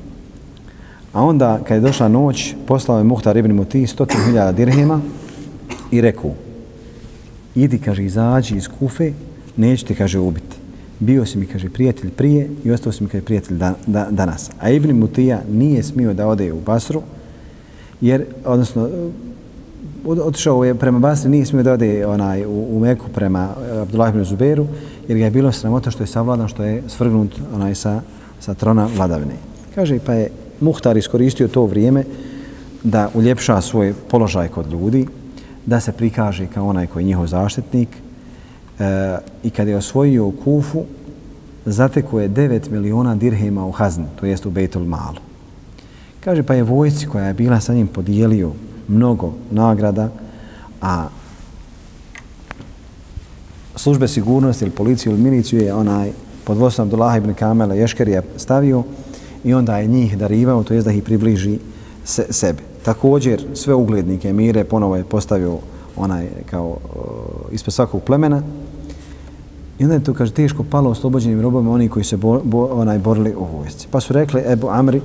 A onda, kad je došla noć, poslao je Muhtar Ibn Muti stotin hiljada dirhema i rekao, idi, kaže, izađi iz kufe, neću te, kaže, ubiti. Bio si mi, kaže, prijatelj prije i ostao si mi, kaže, prijatelj da, da, danas. A Ibn Mutija nije smio da ode u Basru, jer, odnosno, otišao je prema Basri, nije smio da ode onaj, u, u Meku prema e, Abdullah ibn Zuberu, jer ga je bilo sramota što je savladan, što je svrgnut onaj sa, sa trona vladavine. Kaže, pa je Muhtar iskoristio to vrijeme da uljepša svoj položaj kod ljudi, da se prikaže kao onaj koji je njihov zaštitnik e, i kad je osvojio Kufu, zateko je 9 miliona dirhema u Hazni, to jest u Bejtul Malu. Kaže, pa je vojci koja je bila sa njim podijelio mnogo nagrada, a službe sigurnosti ili policiju ili miliciju je onaj pod vodstvom Abdullah ibn Kamela Ješkerija stavio i onda je njih darivao, to je da ih približi se, sebe. Također, sve uglednike Mire ponovo je postavio onaj kao uh, ispred svakog plemena i onda je to, kaže, teško palo oslobođenim robovima oni koji se bo, bo, onaj borili u vojsci. Pa su rekli Ebu Amri,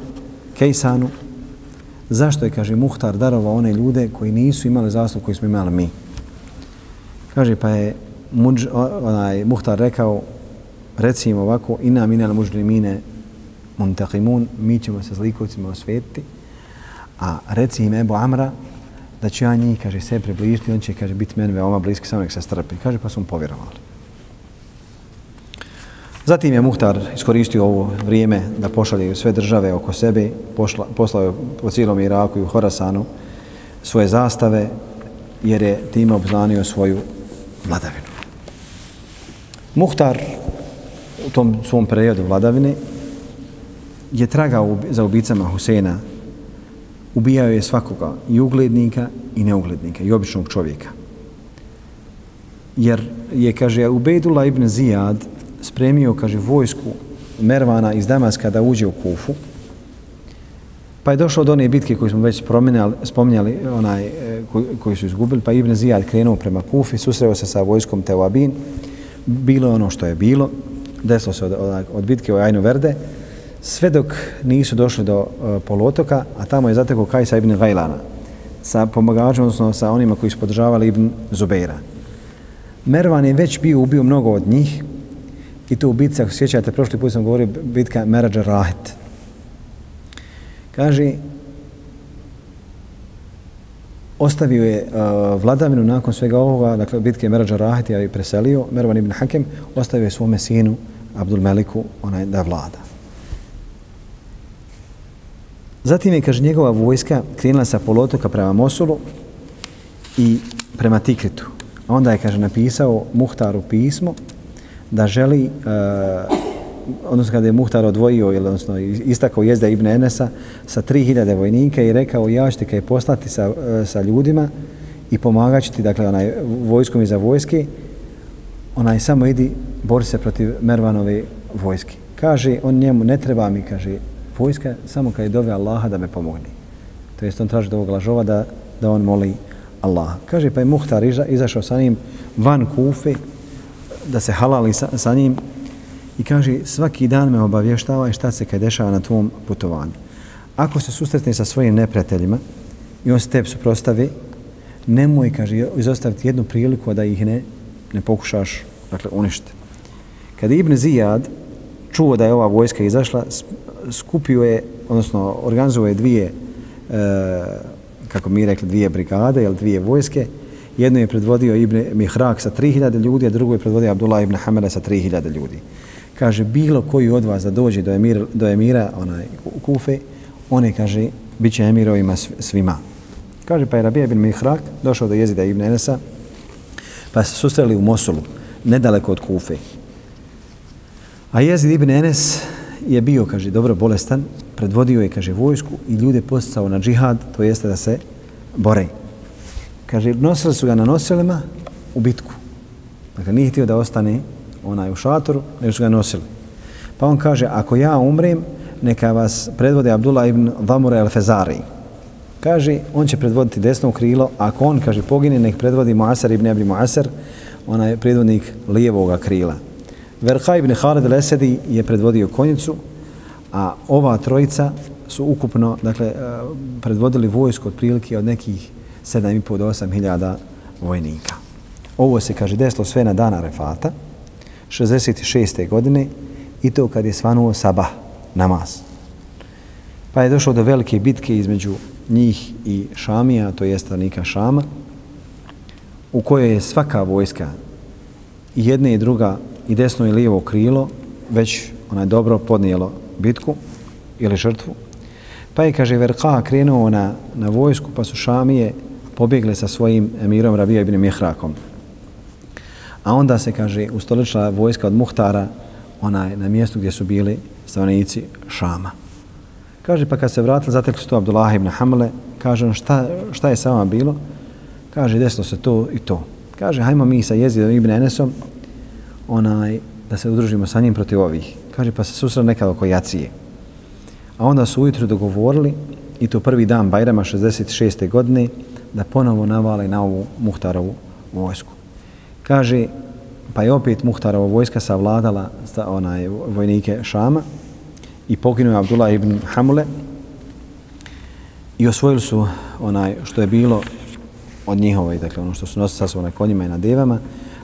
Kejsanu, zašto je, kaže, Muhtar darovao one ljude koji nisu imali zaslug koji smo imali mi. Kaže, pa je muđ, onaj, Muhtar rekao, recimo ovako, ina minel mužrimine muntakimun, mi ćemo se zlikovcima osvetiti, a reci im Ebu Amra da će ja njih, kaže, sve približiti, on će, kaže, biti meni veoma bliski, samo nek se strpi. Kaže, pa su mu povjerovali. Zatim je Muhtar iskoristio ovo vrijeme da pošalje sve države oko sebe, pošla, poslao je po cijelom Iraku i u Horasanu svoje zastave, jer je time obznanio svoju vladavinu. Muhtar u tom svom periodu vladavine je tragao za ubicama Huseina. Ubijao je svakoga, i uglednika i neuglednika, i običnog čovjeka. Jer je, kaže, Ubejdula ibn Zijad spremio, kaže, vojsku Mervana iz Damaska da uđe u Kufu, pa je došlo do one bitke koju smo već spominjali, onaj, e, koji, koji su izgubili, pa Ibn Zijad krenuo prema Kufi, susreo se sa vojskom Teuabin, bilo ono što je bilo, desilo se od, od, od bitke u Ajnu Verde, sve dok nisu došli do e, uh, polotoka, a tamo je zatekao Kajsa ibn Gajlana sa pomagačom, odnosno sa onima koji su podržavali ibn Zubeira. Mervan je već bio ubio mnogo od njih i tu u bitci, ako sjećate, prošli put sam govorio, bitka Merađa Rahet. Kaže, ostavio je uh, vladavinu nakon svega ovoga, dakle bitke Merađa Rahitija i preselio, Mervan ibn Hakem, ostavio je svome sinu Abdul Meliku onaj da vlada. Zatim je, kaže, njegova vojska krenula sa polotoka prema Mosulu i prema Tikritu. Onda je, kaže, napisao Muhtaru pismo da želi, uh, odnosno kada je Muhtar odvojio, ili odnosno istakao jezda Ibn Enesa sa 3000 vojnika i rekao ja ću ti kaj poslati sa, uh, sa ljudima i pomagat ću ti, dakle, onaj, vojskom iza vojske, onaj, samo idi, bori se protiv Mervanove vojske. Kaže, on njemu ne treba mi, kaže, vojska samo kad je dove Allaha da me pomogne. To jest on traži do ovog lažova da, da on moli Allaha. Kaže pa je Muhtar izašao sa njim van kufe da se halali sa, sa njim i kaže svaki dan me obavještava šta se kad dešava na tvom putovanju. Ako se susretne sa svojim neprijateljima i on se tebi suprostavi, nemoj, kaže, izostaviti jednu priliku da ih ne, ne pokušaš dakle, uništiti. Kada Ibn Zijad čuo da je ova vojska izašla, skupio je, odnosno organizovao je dvije, e, kako mi rekli, dvije brigade, ili dvije vojske. Jedno je predvodio Ibn Mihrak sa 3000 ljudi, a drugo je predvodio Abdullah ibn Hamela sa 3000 ljudi. Kaže, bilo koji od vas da dođe do emira, do emira onaj, u Kufe, on je, kaže, bit će emirovima svima. Kaže, pa je Rabija ibn Mihrak došao do jezida Ibn Enesa, pa se susreli u Mosulu, nedaleko od Kufe. A jezid Ibn Enes je bio, kaže, dobro bolestan, predvodio je, kaže, vojsku i ljude postao na džihad, to jeste da se bore. Kaže, nosili su ga na nosilima u bitku. Dakle, nije htio da ostane onaj u šatoru, nego su ga nosili. Pa on kaže, ako ja umrem, neka vas predvode Abdullah ibn Dhamura el-Fezari. Kaže, on će predvoditi desno krilo, ako on, kaže, pogine, nek predvodi Muasar ibn Abri Muasar, onaj predvodnik lijevoga krila. Verha ibn Khalid al-Esedi je predvodio konjicu, a ova trojica su ukupno dakle, eh, predvodili vojsku od prilike od nekih 7,5 do 8 hiljada vojnika. Ovo se, kaže, desilo sve na dana Refata, 66. godine, i to kad je svanuo sabah, namaz. Pa je došlo do velike bitke između njih i Šamija, to je stanika Šama, u kojoj je svaka vojska, i jedna i druga, i desno i lijevo krilo već onaj dobro podnijelo bitku ili žrtvu. Pa je, kaže, Verka krenuo na, na vojsku, pa su Šamije pobjegle sa svojim emirom Rabija ibn Mihrakom. A onda se, kaže, ustoličila vojska od Muhtara onaj, na mjestu gdje su bili stavnici Šama. Kaže, pa kad se vratili, zatekli su to Abdullah ibn Hamle, kaže, on, šta, šta je sa vama bilo? Kaže, desilo se to i to. Kaže, hajmo mi sa jezidom ibn Enesom, onaj, da se udružimo sa njim protiv ovih. Kaže, pa se susreli nekad oko jacije. A onda su ujutru dogovorili, i to prvi dan Bajrama 66. godine, da ponovo navale na ovu Muhtarovu vojsku. Kaže, pa je opet Muhtarova vojska savladala onaj, vojnike Šama i poginuo Abdullah ibn Hamule i osvojili su onaj što je bilo od njihove, dakle ono što su nosili sa na konjima i na devama,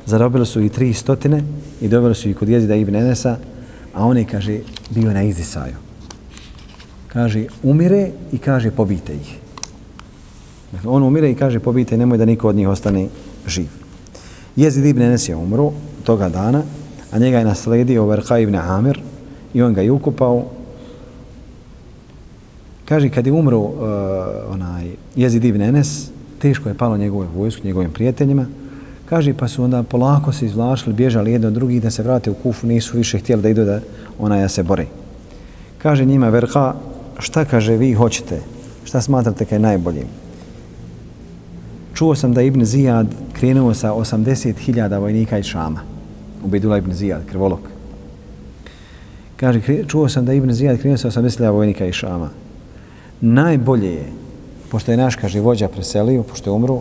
zarobili su i tri stotine i doveli su i kod jezida Ibn Enesa, a on je, kaže, bio na izdisaju. Kaže, umire i kaže, pobite ih. Dakle, on umire i kaže, pobijte, nemoj da niko od njih ostane živ. Jezid Ibn Enes je umro toga dana, a njega je nasledio Verha Ibn Amir i on ga je ukupao. Kaže, kad je umro uh, onaj Jezid Ibn Enes, teško je palo njegove vojsku, njegovim prijateljima, Kaže, pa su onda polako se izvlašili, bježali jedno od drugih da se vrate u kufu, nisu više htjeli da idu da ona ja se bori. Kaže njima Verha, šta kaže vi hoćete? Šta smatrate kaj najboljim? Čuo sam da Ibn Zijad krenuo sa 80.000 vojnika iz Šama. Ubedula Ibn Zijad, krvolok. Kaže, čuo sam da Ibn Zijad krenuo sa 80.000 vojnika iz Šama. Najbolje je, pošto je naš, kaže, vođa preselio, pošto je umro,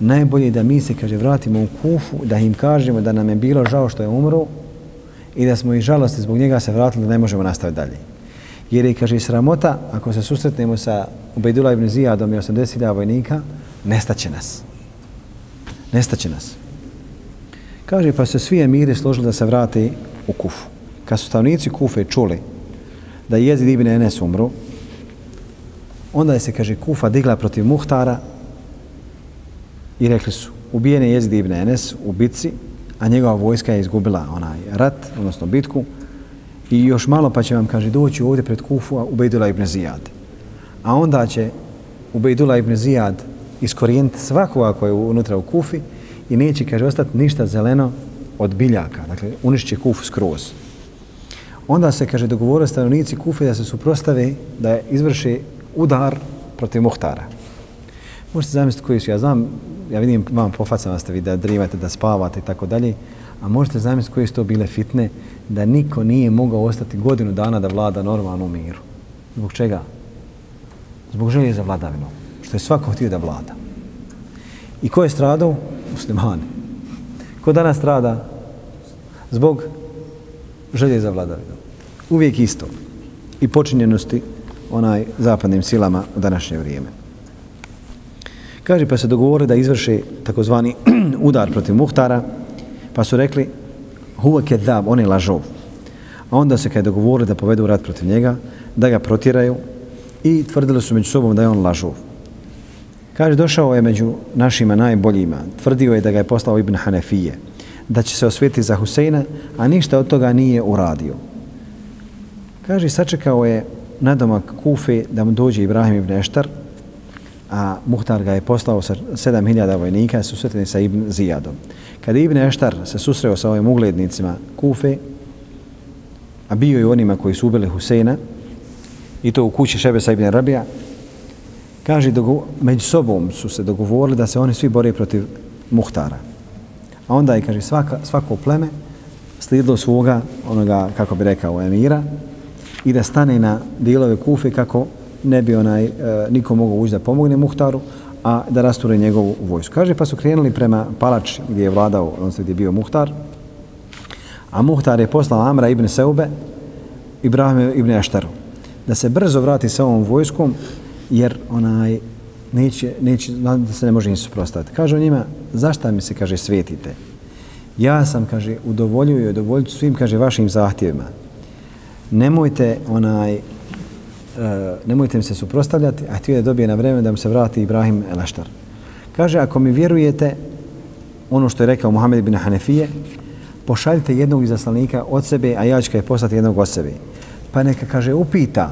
najbolje da mi se, kaže, vratimo u kufu, da im kažemo da nam je bilo žao što je umro i da smo i žalosti zbog njega se vratili da ne možemo nastaviti dalje. Jer je, kaže, sramota, ako se susretnemo sa Ubejdula ibn Zijadom i 80.000 vojnika, nestaće nas. Nestaće nas. Kaže, pa se svi emiri složili da se vrate u kufu. Kad su stavnici kufe čuli da je Jezid ibn Enes umro, onda je se, kaže, kufa digla protiv Muhtara i rekli su, ubijen je Jezid ibn Enes u bitci, a njegova vojska je izgubila onaj rat, odnosno bitku, i još malo pa će vam, kaže, doći ovdje pred Kufu Ubejdula ibn Zijad. A onda će Ubejdula ibn Zijad iskorijeniti svakoga koja je unutra u Kufi i neće, kaže, ostati ništa zeleno od biljaka. Dakle, unišće Kufu skroz. Onda se, kaže, dogovore stanovnici Kufe da se suprostave, da izvrše udar protiv Muhtara. Možete zamisliti koji su, ja znam, ja vidim vam po facama ste vi da drivate, da spavate i tako dalje, a možete zamisliti koji su to bile fitne, da niko nije mogao ostati godinu dana da vlada normalno u miru. Zbog čega? Zbog želje za vladavinom. Što je svako htio da vlada. I ko je stradao? Muslimani. Ko danas strada? Zbog želje za vladavinom. Uvijek isto. I počinjenosti onaj zapadnim silama u današnje vrijeme. Kaže, pa se dogovore da izvrše takozvani udar protiv Muhtara, pa su rekli, huva kedab, on je lažov. A onda se kada dogovore da povedu rat protiv njega, da ga protiraju i tvrdili su među sobom da je on lažov. Kaže, došao je među našima najboljima, tvrdio je da ga je poslao Ibn Hanefije, da će se osvijeti za Huseina, a ništa od toga nije uradio. Kaže, sačekao je nadomak Kufe da mu dođe Ibrahim ibn Eštar, a Muhtar ga je poslao sa 7000 vojnika, susretni sa Ibn Zijadom. Kada Ibn Eštar se susreo sa ovim uglednicima Kufe, a bio je onima koji su ubili Huseina, i to u kući Šebesa Ibn Rabija, kaže, među sobom su se dogovorili da se oni svi bore protiv Muhtara. A onda je, kaže, svaka, svako pleme slidilo svoga, onoga, kako bi rekao, emira, i da stane na dijelove kufe kako ne bi onaj, e, niko mogao ući da pomogne Muhtaru, a da rasture njegovu vojsku. Kaže, pa su krenuli prema Palač gdje je vladao, odnosno gdje je bio Muhtar, a Muhtar je poslao Amra ibn Seube, Ibrahim ibn Aštaru, da se brzo vrati sa ovom vojskom, jer onaj neće, neće, da se ne može im suprostaviti. Kaže on njima, zašto mi se, kaže, svetite? Ja sam, kaže, udovoljuju i udovoljuju svim, kaže, vašim zahtjevima nemojte onaj uh, nemojte mi se suprostavljati, a htio je dobije na vreme da mu se vrati Ibrahim Elaštar. Kaže, ako mi vjerujete ono što je rekao Muhammed ibn Hanefije, pošaljite jednog izaslanika od sebe, a ja ću je poslati jednog od sebe. Pa neka, kaže, upita,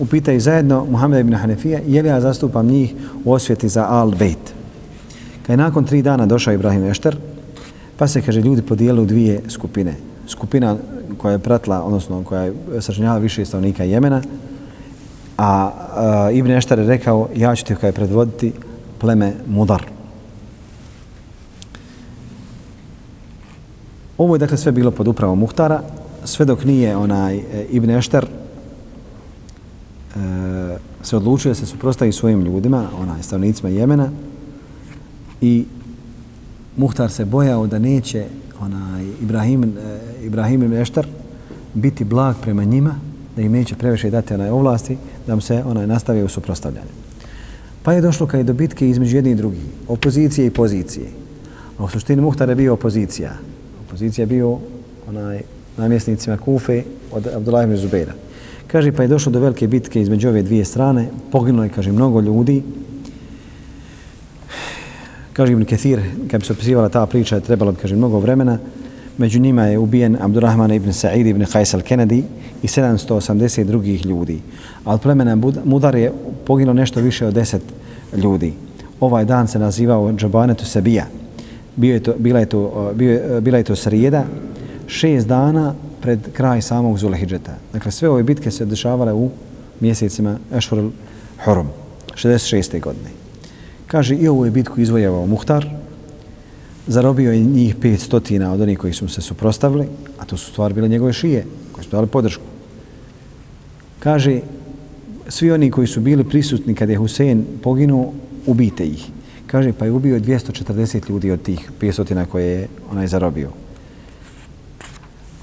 upita zajedno Muhammed ibn Hanefija je li ja zastupam njih u osvjeti za Al Bejt. Kad je nakon tri dana došao Ibrahim Ešter, pa se, kaže, ljudi podijeli u dvije skupine. Skupina koja je pratila, odnosno koja je sačinjala više stavnika Jemena, a, a Ibn Eštar je rekao, ja ću ti kaj predvoditi pleme Mudar. Ovo je dakle sve bilo pod upravom Muhtara, sve dok nije onaj e, Ibn Eštar se odlučio da se suprostavi svojim ljudima, onaj stavnicima Jemena i Muhtar se bojao da neće onaj Ibrahim, e, Ibrahim ibn Eštar biti blag prema njima, da im neće previše dati onaj ovlasti, da mu se onaj nastavi u suprostavljanju. Pa je došlo kaj do bitke između jedni i drugi, opozicije i pozicije. A u suštini Muhtar je bio opozicija. Opozicija je bio onaj namjesnicima Kufe od Abdullah ibn Zubeira. Kaže, pa je došlo do velike bitke između ove dvije strane, poginulo je, kaže, mnogo ljudi, Kaže Ibn Kathir, kad bi se opisivala ta priča, trebalo bi, kaže, mnogo vremena. Među njima je ubijen Abdurrahman ibn Sa'id ibn Qais al-Kennedy i 780 drugih ljudi. Al plemena Mudar je poginulo nešto više od 10 ljudi. Ovaj dan se nazivao Džabanetu Sabija. Bio je to, bila, je to, bio, bila je to srijeda, šest dana pred kraj samog Zulehidžeta. Dakle, sve ove bitke se dešavale u mjesecima Ešhurul Hurum, 66. godine. Kaže, i ovu je bitku izvojavao Muhtar, zarobio je njih pet stotina od onih koji su se suprostavili, a to su stvar bile njegove šije, koji su dali podršku. Kaže, svi oni koji su bili prisutni kada je Husein poginuo, ubite ih. Kaže, pa je ubio 240 ljudi od tih 500 koje je onaj zarobio.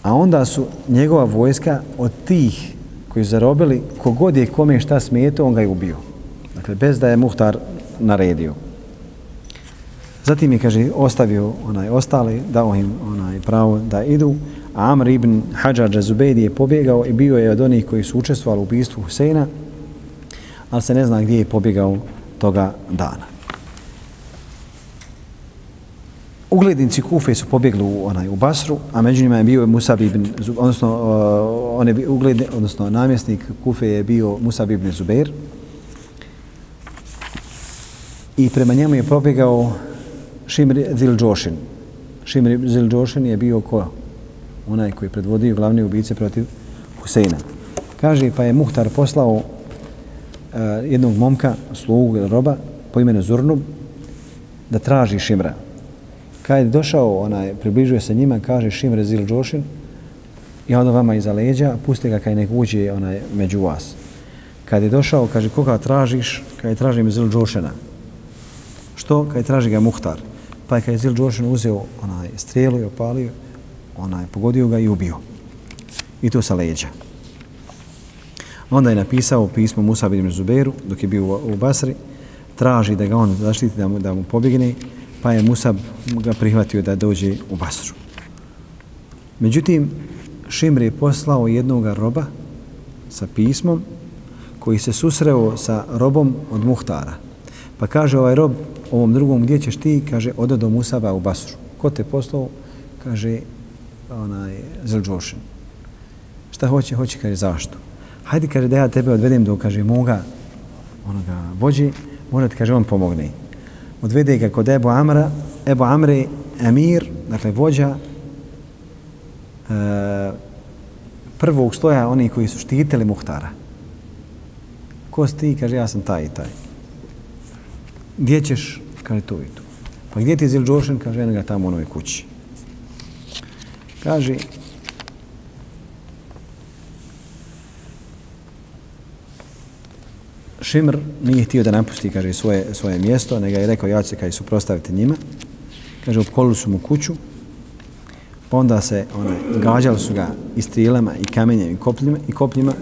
A onda su njegova vojska od tih koji su zarobili, kogod je kome šta smijeto, on ga je ubio. Dakle, bez da je Muhtar naredio. Zatim je, kaže, ostavio onaj ostali, dao im onaj pravo da idu, a Amr ibn Hadžar Zubedi je pobjegao i bio je od onih koji su učestvovali u ubistvu Huseina, ali se ne zna gdje je pobjegao toga dana. Uglednici Kufe su pobjegli u, onaj, u Basru, a među njima je bio Musab ibn, odnosno, uh, on je ugledni, odnosno namjesnik Kufe je bio Musab ibn Zubair. I prema njemu je pobjegao Šimri Zil Džošin. Šimri je bio ko? Onaj koji je predvodio glavne ubice protiv Huseina. Kaže, pa je Muhtar poslao uh, jednog momka, slugu ili roba, po imenu Zurnub, da traži Šimra. Kad je došao, onaj, približuje se njima, kaže Šim Rezil Džošin, ja onda vama iza leđa, pusti ga kaj nek uđe onaj, među vas. Kad je došao, kaže, koga tražiš? Kad je tražim Zil Džošena. Što? Kad je traži ga Muhtar. Pa je kad je Zil Džošen uzeo onaj, strijelu i opalio, onaj, pogodio ga i ubio. I to sa leđa. Onda je napisao pismo Musa bin Zuberu, dok je bio u Basri, traži da ga on zaštiti, da mu, da mu pobjegne, pa je Musa ga prihvatio da dođe u Basru. Međutim, Šimri je poslao jednog roba sa pismom koji se susreo sa robom od Muhtara. Pa kaže ovaj rob ovom drugom, gdje ćeš ti? Kaže, ode do Musaba u Basru. Ko te poslao? Kaže, onaj, Zelđošin. Šta hoće? Hoće, kaže, zašto? Hajde, kaže, da ja tebe odvedem do, kaže, moga onoga vođi, možda ti, kaže, on pomogne odvede ga kod Ebu Amra, Ebu Amre emir, dakle vođa e, prvog stoja oni koji su štitili Muhtara. Ko si ti? Kaže, ja sam taj i taj. Gdje ćeš? Kaže, tu i tu. Pa gdje ti je Zil Kaže, eno ga tamo u onoj kući. Kaže, Šimr nije htio da napusti, kaže, svoje, svoje mjesto, nego je rekao, ja ću se kaj suprostaviti njima. Kaže, opkolili su mu kuću, pa onda se, onaj, gađali su ga i strilama, i kamenjem, i kopljima, i kopljima,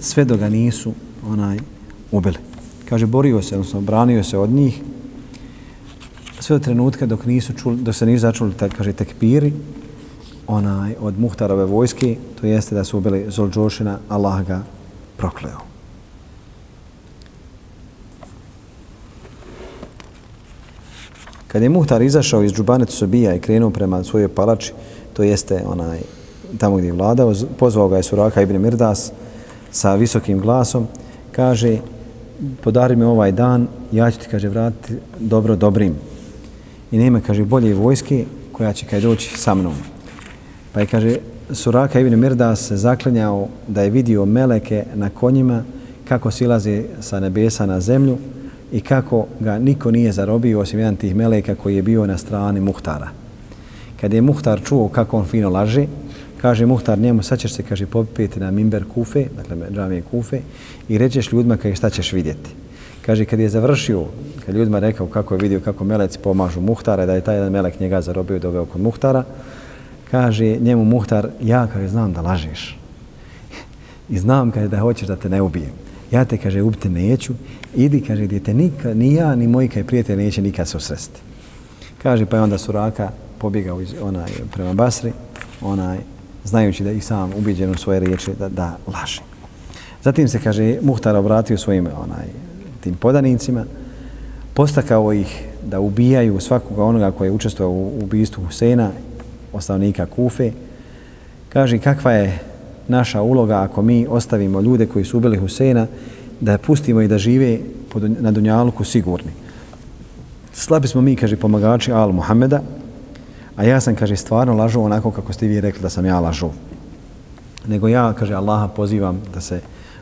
sve do ga nisu, onaj, ubili. Kaže, borio se, odnosno, branio se od njih, sve do trenutka dok nisu čuli, dok se nisu začuli, tak, kaže, tekpiri, onaj, od Muhtarove vojske, to jeste da su ubili Zolđošina, Allah ga prokleo. Kad je Muhtar izašao iz Džubanet Sobija i krenuo prema svojoj palači, to jeste onaj tamo gdje je vladao, pozvao ga je Suraka ibn Mirdas sa visokim glasom, kaže, podari mi ovaj dan, ja ću ti, kaže, vratiti dobro dobrim. I nema, kaže, bolje vojske koja će, kaže, doći sa mnom. Pa je, kaže, Suraka ibn Mirdas se zaklinjao da je vidio meleke na konjima kako silaze sa nebesa na zemlju, i kako ga niko nije zarobio osim jedan tih meleka koji je bio na strani Muhtara. Kad je Muhtar čuo kako on fino laže, kaže Muhtar njemu, sad ćeš se, kaže, popiti na mimber kufe, dakle džamije kufe, i rećeš ljudima kaj šta ćeš vidjeti. Kaže, kad je završio, kad ljudima rekao kako je vidio kako meleci pomažu Muhtara, da je taj jedan melek njega zarobio doveo kod Muhtara, kaže njemu Muhtar, ja, kaže, znam da lažeš. I znam, kaže, da hoćeš da te ne ubijem ja te, kaže, ubiti neću, idi, kaže, gdje te nikad, ni ja, ni moji kaj prijatelji neće nikad se usresti. Kaže, pa je onda Suraka pobjegao iz, onaj, prema Basri, onaj, znajući da i sam ubiđen u svoje riječi da, da laže. Zatim se, kaže, Muhtar obratio svojim onaj, tim podanicima, postakao ih da ubijaju svakoga onoga koji je učestvovao u ubijstvu Husena, ostavnika Kufe. Kaže, kakva je naša uloga ako mi ostavimo ljude koji su ubili Huseina da pustimo i da žive na Dunjaluku sigurni. Slabi smo mi, kaže, pomagači Al Muhameda, a ja sam, kaže, stvarno lažu onako kako ste vi rekli da sam ja lažu. Nego ja, kaže, Allaha pozivam da se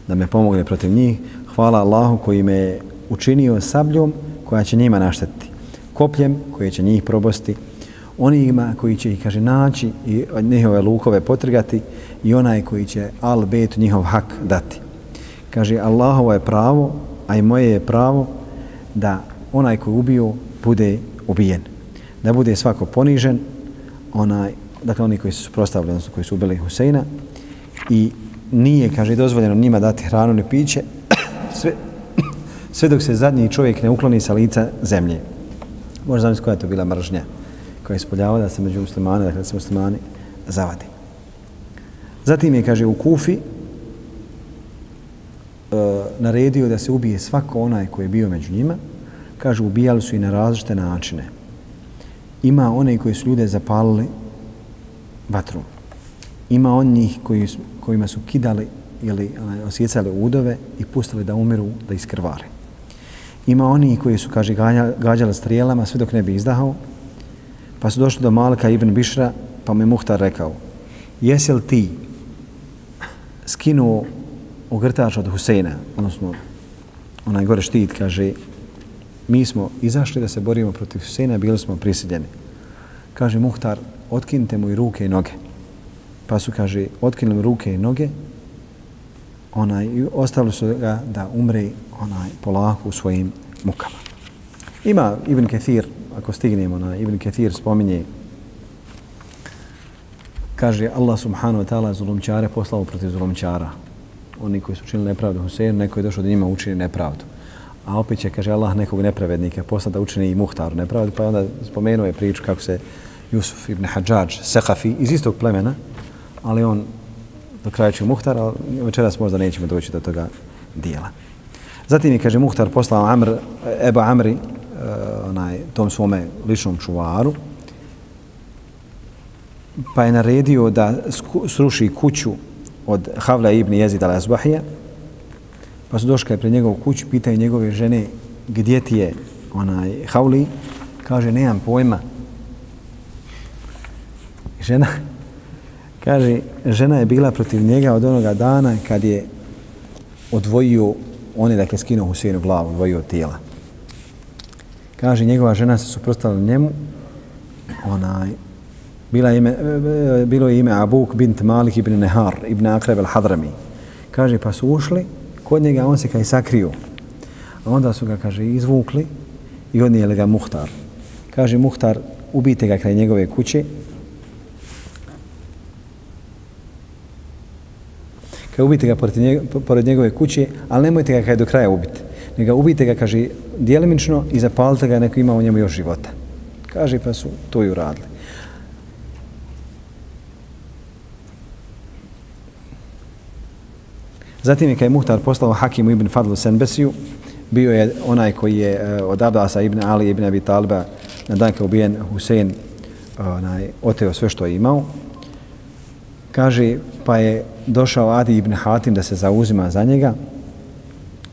da me pomogne protiv njih. Hvala Allahu koji me učinio sabljom koja će njima naštetiti. Kopljem koje će njih probosti. Onima koji će ih, kaže, naći i njihove lukove potrgati i onaj koji će al bet njihov hak dati. Kaže, Allahovo je pravo, a i moje je pravo da onaj koji ubio bude ubijen. Da bude svako ponižen, onaj, dakle oni koji su prostavili, odnosno koji su ubili Huseina i nije, kaže, dozvoljeno njima dati hranu ni piće, sve, sve dok se zadnji čovjek ne ukloni sa lica zemlje. Možda znam koja je to bila mržnja koja je ispoljava da se među muslimane, dakle da se muslimani zavadi. Zatim je, kaže, u Kufi e, naredio da se ubije svako onaj koji je bio među njima. Kaže, ubijali su i na različite načine. Ima one koji su ljude zapalili vatru. Ima onih koji, su, kojima su kidali ili e, osjecali udove i pustili da umiru, da iskrvare. Ima oni koji su, kaže, gađali strijelama sve dok ne bi izdahao, pa su došli do Malika ibn Bišra, pa mu je Muhtar rekao, jesi li ti skinuo ogrtač od Huseina, odnosno onaj gore štit, kaže, mi smo izašli da se borimo protiv Huseina, bili smo prisiljeni. Kaže Muhtar, otkinite mu i ruke i noge. Pa su, kaže, otkinuli ruke i noge, onaj, i ostavili su ga da umre onaj, polako u svojim mukama. Ima Ibn Kathir, ako stignemo na Ibn Kathir, spominje kaže Allah subhanahu wa ta'ala zulumčare poslao protiv zulumčara. Oni koji su učinili nepravdu Huseinu, neko je došao da njima učini nepravdu. A opet će, kaže Allah, nekog nepravednika poslao da učini i muhtaru nepravdu. Pa onda spomenuo je priču kako se Jusuf ibn Hadžađ, Sehafi, iz istog plemena, ali on do kraja će muhtar, ali večeras možda nećemo doći do toga dijela. Zatim je, kaže, muhtar poslao Amr, Eba Amri, uh, onaj, tom svome ličnom čuvaru, pa je naredio da sruši kuću od Havla ibn Jezid al-Azbahija, pa su došli pred njegovu kuću, pitaju njegove žene gdje ti je onaj Havli, kaže, nemam pojma. Žena, kaže, žena je bila protiv njega od onoga dana kad je odvojio, on je dakle skinuo Huseinu glavu, odvojio od tijela. Kaže, njegova žena se suprostavila njemu, onaj, bila ime, e, e, bilo je ime Abuk bint Malik ibn Nehar ibn Akreb al-Hadrami. Kaže, pa su ušli kod njega, on se kaj sakrio. A onda su ga, kaže, izvukli i odnijeli ga Muhtar. Kaže, Muhtar, ubite ga kraj njegove kuće. Kaj ubite ga pored, njegove, pored njegove kuće, ali nemojte ga kaj do kraja ubiti. Nego ubite ga, kaže, dijelimično i zapalite ga, neko ima u njemu još života. Kaže, pa su to i uradili. Zatim je kada je Muhtar poslao Hakimu ibn Fadlu Senbesiju, bio je onaj koji je eh, od Abdasa ibn Ali ibn Abi Talba na dan kao ubijen Husein eh, onaj, oteo sve što je imao. Kaže, pa je došao Adi ibn Hatim da se zauzima za njega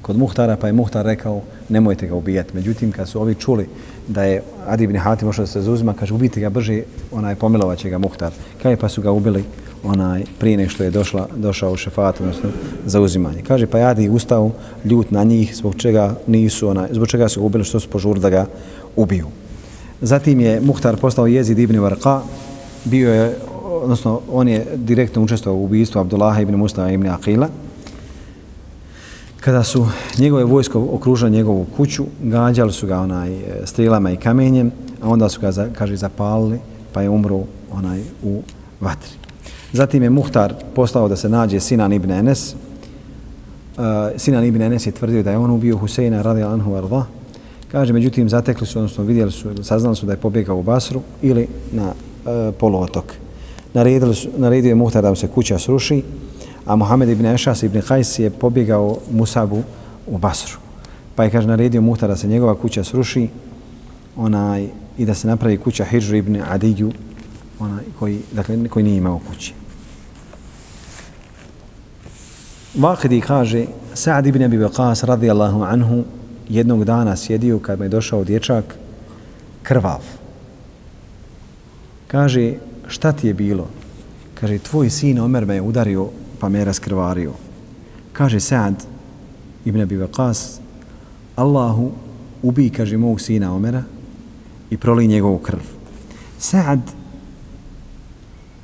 kod Muhtara, pa je Muhtar rekao nemojte ga ubijati. Međutim, kad su ovi čuli da je Adi ibn Hatim došao da se zauzima, kaže ubijte ga brže, onaj pomilovaće ga Muhtar. Kaj pa su ga ubili onaj prije nego što je došla, došao šefat, odnosno za uzimanje. Kaže, pa jadi ustao ljut na njih, zbog čega nisu, onaj, zbog čega su ubili, što su požur da ga ubiju. Zatim je Muhtar postao jezid ibn Varqa, bio je, odnosno on je direktno učestvovao u ubijstvu Abdullaha ibn Mustafa ibn Aqila. Kada su njegove vojsko okružili njegovu kuću, gađali su ga onaj strelama i kamenjem, a onda su ga, kaže, zapalili, pa je umro onaj u vatri. Zatim je Muhtar poslao da se nađe Sinan ibn Enes. Uh, Sinan ibn Enes je tvrdio da je on ubio Huseina radi anhu arda. Kaže, međutim, zatekli su, odnosno vidjeli su, saznali su da je pobjegao u Basru ili na uh, poluotok. Naredio, naredio je Muhtar da mu se kuća sruši, a Mohamed ibn Ešas ibn Hajs je pobjegao Musabu u Basru. Pa je, kaže, naredio Muhtar da se njegova kuća sruši onaj, i da se napravi kuća Hidžu ibn Adiju, onaj, koji, dakle, koji nije imao kući. Vakidi kaže, Sa'ad ibn Abi Waqas radijallahu anhu jednog dana sjedio kad mu je došao dječak krvav. Kaže, šta ti je bilo? Kaže, tvoj sin Omer me je udario pa me je raskrvario. Kaže Sa'ad ibn Abi Waqas, Allahu ubi, kaže, mog sina Omera i proli njegovu krv. Sa'ad,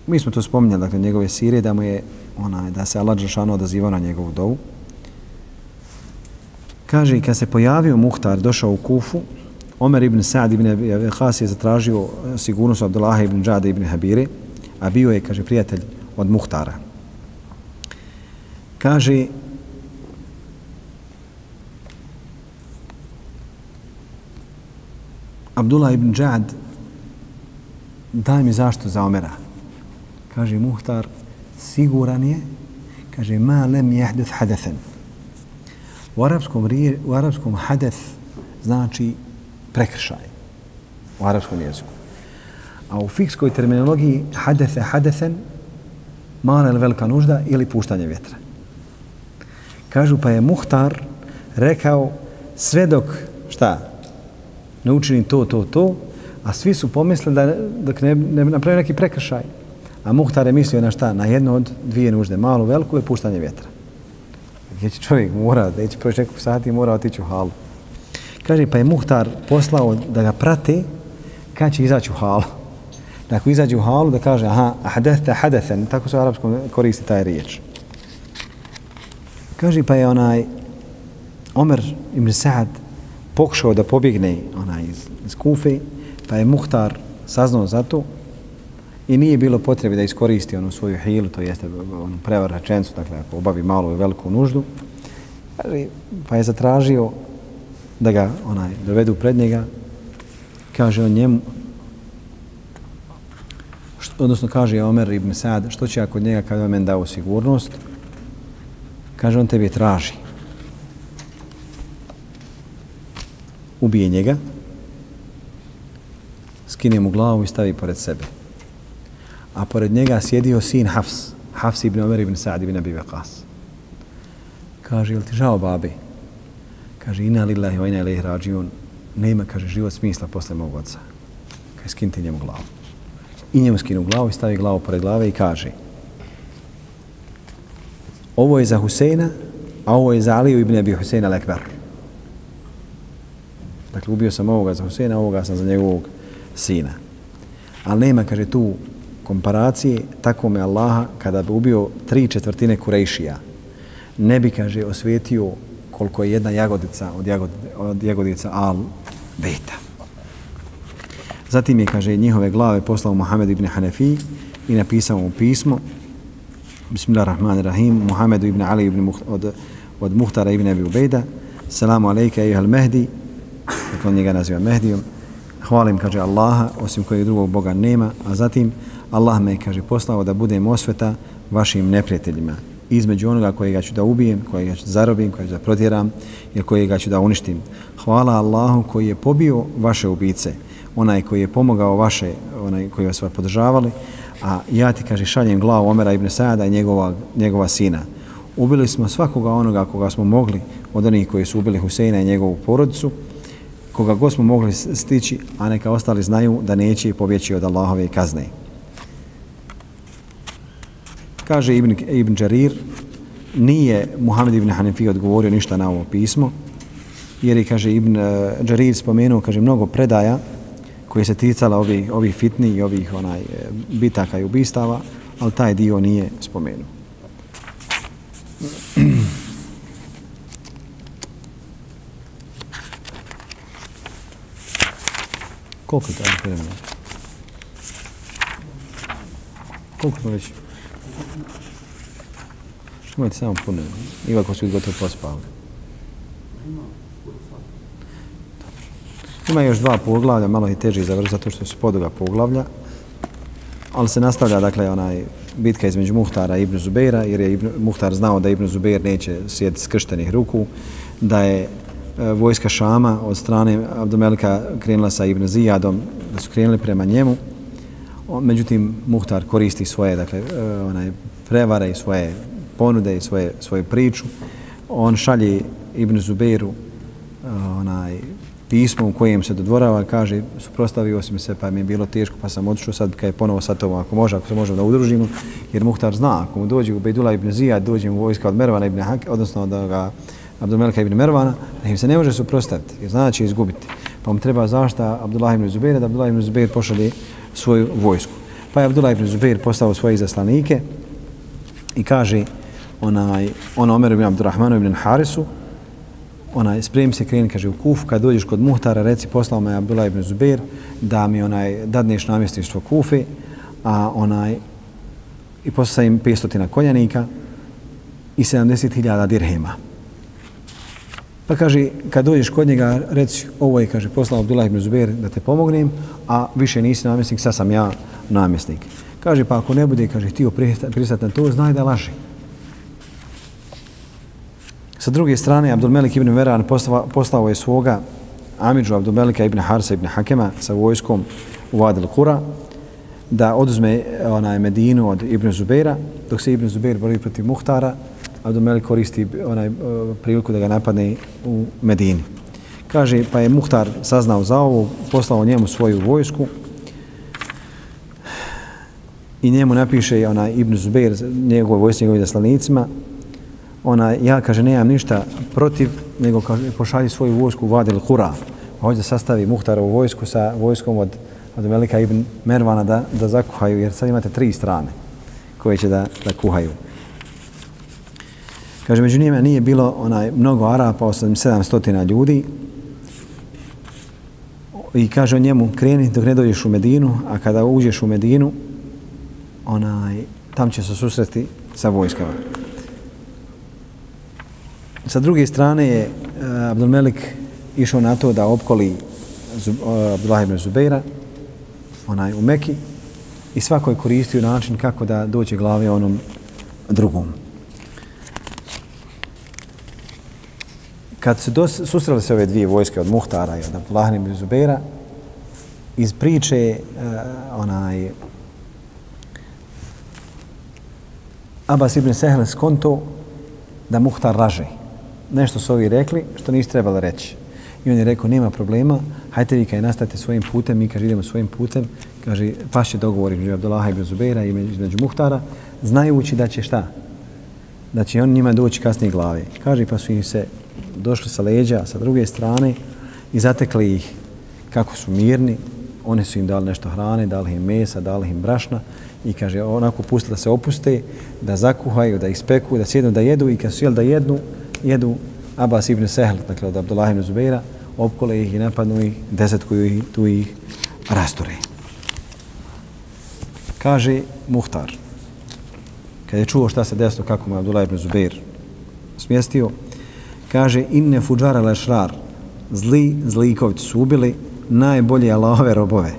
mi smo to spominjali, dakle, njegove sire, da mu je onaj, da se Allah Đelšanu odazivao na njegovu dovu. Kaže, kad se pojavio Muhtar, došao u Kufu, Omer ibn Sa'd ibn Khas je zatražio eh, sigurnost Abdullaha ibn Džada ibn Habire, a bio je, kaže, prijatelj od Muhtara. Kaže, Abdullah ibn Džad, daj mi zašto za Omera. Kaže, Muhtar, siguran je, kaže, ma lem jahdeth hadethen. U arapskom, u arapskom hadeth znači prekršaj u arapskom jeziku. A u fikskoj terminologiji hadefe hadesen, mala ili velika nužda ili puštanje vjetra. Kažu pa je Muhtar rekao sve dok, šta, ne učini to, to, to, a svi su pomislili da dok ne, ne napravi neki prekršaj. A Muhtar je mislio na šta? Na jednu od dvije nužde, malu, veliku i puštanje vjetra. Gdje će čovjek mora, da će proći nekog sati, mora otići u halu. Kaže, pa je Muhtar poslao da ga prate kad će izaći u halu. Dakle, izađe u halu da kaže, aha, hadethe, hadethen, tako se u arapskom koristi taj riječ. Kaže, pa je onaj Omer ibn Sa'ad pokušao da pobjegne onaj iz, iz Kufe, pa je Muhtar saznao za to i nije bilo potrebe da iskoristi onu svoju hilu, to jeste onu prevar rečencu, dakle ako obavi malu i veliku nuždu, pa je zatražio da ga onaj dovedu pred njega, kaže on njemu, što, odnosno kaže Omer ibn Sad, što će ako njega kada men dao sigurnost, kaže on tebi traži. Ubije njega, skine mu glavu i stavi pored sebe. A pored njega sjedio sin Hafs, Hafs ibn Omer ibn Sa'd ibn Abi Waqas. Kaže, jel ti žao babi? Kaže, ina lillahi wa ina ilaihi rađiun. Nema, kaže, život smisla posle mog oca. Kaže, skinite njemu glavu. I njemu skinu glavu i stavi glavu pored glave i kaže, ovo je za Huseina, a ovo je za Aliju ibn Abi Huseina Lekbar. Dakle, ubio sam ovoga za Huseina, ovoga sam za njegovog sina. Ali nema, kaže, tu komparacije tako me Allaha kada bi ubio tri četvrtine Kurejšija. Ne bi, kaže, osvijetio koliko je jedna jagodica od, jagod, od jagodica Al Beta. Zatim je, kaže, njihove glave poslao Muhammed ibn Hanefi i napisao mu pismo Bismillahirrahmanirrahim Muhammedu ibn Ali ibn Muht, od, od Muhtara ibn Abi Ubejda Salamu alejka, ejuhal Mehdi dakle on njega naziva Mehdijom hvalim, kaže Allaha, osim kojeg drugog Boga nema, a zatim Allah me, kaže, poslao da budem osveta vašim neprijateljima. Između onoga kojega ću da ubijem, kojega ću da zarobim, kojega ću da protjeram, i kojega ću da uništim. Hvala Allahu koji je pobio vaše ubice, onaj koji je pomogao vaše, onaj koji vas podržavali, a ja ti, kaže, šaljem glavu Omera ibn Sada i njegova, njegova sina. Ubili smo svakoga onoga koga smo mogli od onih koji su ubili Huseina i njegovu porodicu, koga god smo mogli stići, a neka ostali znaju da neće pobjeći od Allahove kazne. Kaže Ibn, Ibn Đarir, nije Muhammed ibn Hanefi odgovorio ništa na ovo pismo, jer je, kaže, Ibn eh, Đarir spomenuo, kaže, mnogo predaja koje se ticala ovih, ovih fitni i ovih onaj, eh, bitaka i ubistava, ali taj dio nije spomenuo. Koliko je to vremena? Koliko smo već? Imajte samo puno. Iako su gotovo pospali. Ima još dva poglavlja, malo je teži završiti zato što su poduga poglavlja. Ali se nastavlja, dakle, onaj bitka između Muhtara i Ibn Zubeira, jer je Ibn, Muhtar znao da Ibn Zubeir neće sjediti skrštenih ruku, da je E, vojska Šama od strane Abdomelika krenula sa Ibn Zijadom, da su krenuli prema njemu. Međutim, Muhtar koristi svoje dakle, e, onaj, prevare i svoje ponude i svoje, svoje priču. On šalje Ibn Zubeiru uh, onaj, pismo u kojem se dodvorava, kaže, suprostavio sam se, pa mi je bilo teško, pa sam otišao sad, kad je ponovo sa tobom, ako može, ako se možemo da udružimo, jer Muhtar zna, ako mu dođe u Bejdula ibn Zijad, dođe mu vojska od Mervana ibn Hake, odnosno da ga Abdomelka ibn Mervana, da im se ne može suprostaviti, jer znači izgubiti. Pa mu treba zašta Abdullah ibn Zubeir, da Abdullah ibn Zubeir pošalje svoju vojsku. Pa je Abdullah ibn Zubeir postao svoje izaslanike i kaže onaj, on Omer ibn Abdurrahmanu ibn Harisu, onaj, spremi se kreni, kaže, u Kuf, kad dođeš kod Muhtara, reci, poslao me Abdullah ibn Zubair, da mi onaj, dadneš namjestištvo Kufi, a onaj, i poslao im 500 konjanika i 70.000 dirhema. Pa kaže, kad dođeš kod njega, reci, ovo je, kaže, poslao Abdullah ibn Zubair da te pomognem, a više nisi namjesnik, sad sam ja namjesnik. Kaže, pa ako ne bude, kaže, ti pristati na to, znaj da laži. Sa druge strane, Abdulmelik ibn Veran poslao, je svoga Amidžu Abdulmelika ibn Harsa ibn Hakema sa vojskom u Vadil Kura da oduzme eh, onaj Medinu od Ibn Zubeira, dok se Ibn Zubeir bori protiv Muhtara, Abdulmelik koristi onaj eh, priliku da ga napadne u Medini. Kaže, pa je Muhtar saznao za ovo, poslao njemu svoju vojsku i njemu napiše ona Ibn Zubeir, njegove vojsci, njegovim zaslanicima, ona, ja, kaže, nemam ništa protiv, nego kaže, pošalji svoju vojsku u Vadil Hura. Hoće da sastavi Muhtarovu vojsku sa vojskom od, od Melika ibn Mervana da, da zakuhaju, jer sad imate tri strane koje će da, da kuhaju. Kaže, među njima nije bilo onaj mnogo Arapa, 700 ljudi. I kaže o njemu, kreni dok ne dođeš u Medinu, a kada uđeš u Medinu, onaj, tam će se susreti sa vojskama. Sa druge strane je e, Abdulmelik išao na to da opkoli e, Abdullah ibn Zubeira onaj, u Meki i svako je koristio način kako da dođe glave onom drugom. Kad su dos, susreli se ove dvije vojske od Muhtara i od Abdullah ibn Zubeira, iz priče uh, onaj Abbas ibn Sehl skonto da Muhtar raže nešto su ovi rekli što nisi trebala reći. I on je rekao, nema problema, hajte vi kaj nastate svojim putem, mi kaže idemo svojim putem, kaže, paš će dogovor između Abdullaha i Zubeira i između Muhtara, znajući da će šta? Da će on njima doći kasnije glave. Kaže, pa su im se došli sa leđa, sa druge strane i zatekli ih kako su mirni, oni su im dali nešto hrane, dali im mesa, dali im brašna i kaže, onako pustili da se opuste, da zakuhaju, da ispeku, da sjednu, da jedu i kad su jeli da jednu, jedu Abbas ibn Sehl, dakle od Abdullah ibn Zubeira, opkole ih i napadnu ih, desetkuju ih, tu ih rastore. Kaže Muhtar, kad je čuo šta se desilo, kako mu Abdullah ibn Zubeir smjestio, kaže inne fuđara lešrar, zli zlikovci su ubili najbolje Allahove robove.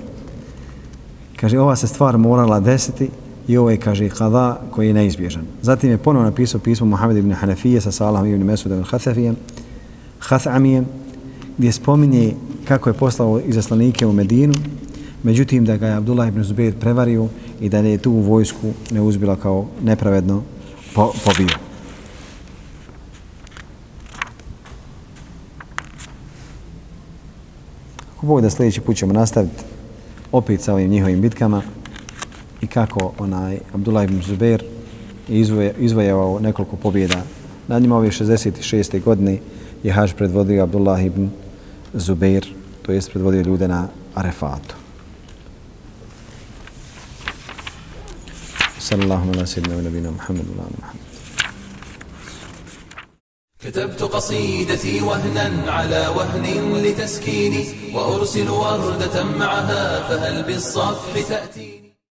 Kaže, ova se stvar morala desiti, i je kaže kada koji je neizbježan. Zatim je ponovo napisao pismo Muhammed ibn Hanafije sa Salahom ibn Mesudom Hathafijem, Hathamijem, gdje spominje kako je poslao izaslanike u Medinu, međutim da ga je Abdullah ibn Zubair prevario i da je tu vojsku ne uzbila kao nepravedno po, pobio. Ako Bog da sljedeći put ćemo nastaviti opet sa ovim njihovim bitkama, i kako onaj Abdullah ibn Zubair je izvojavao nekoliko pobjeda. Na njima ove 66. godine je hađ predvodio Abdullah ibn Zubair, to jest predvodio ljude na Arefatu. Sallallahu ala sallam wa nabina Muhammadu ala Muhammadu. كتبت قصيدتي وهنا على وهن لتسكيني وأرسل وردة معها فهل بالصفح تأتي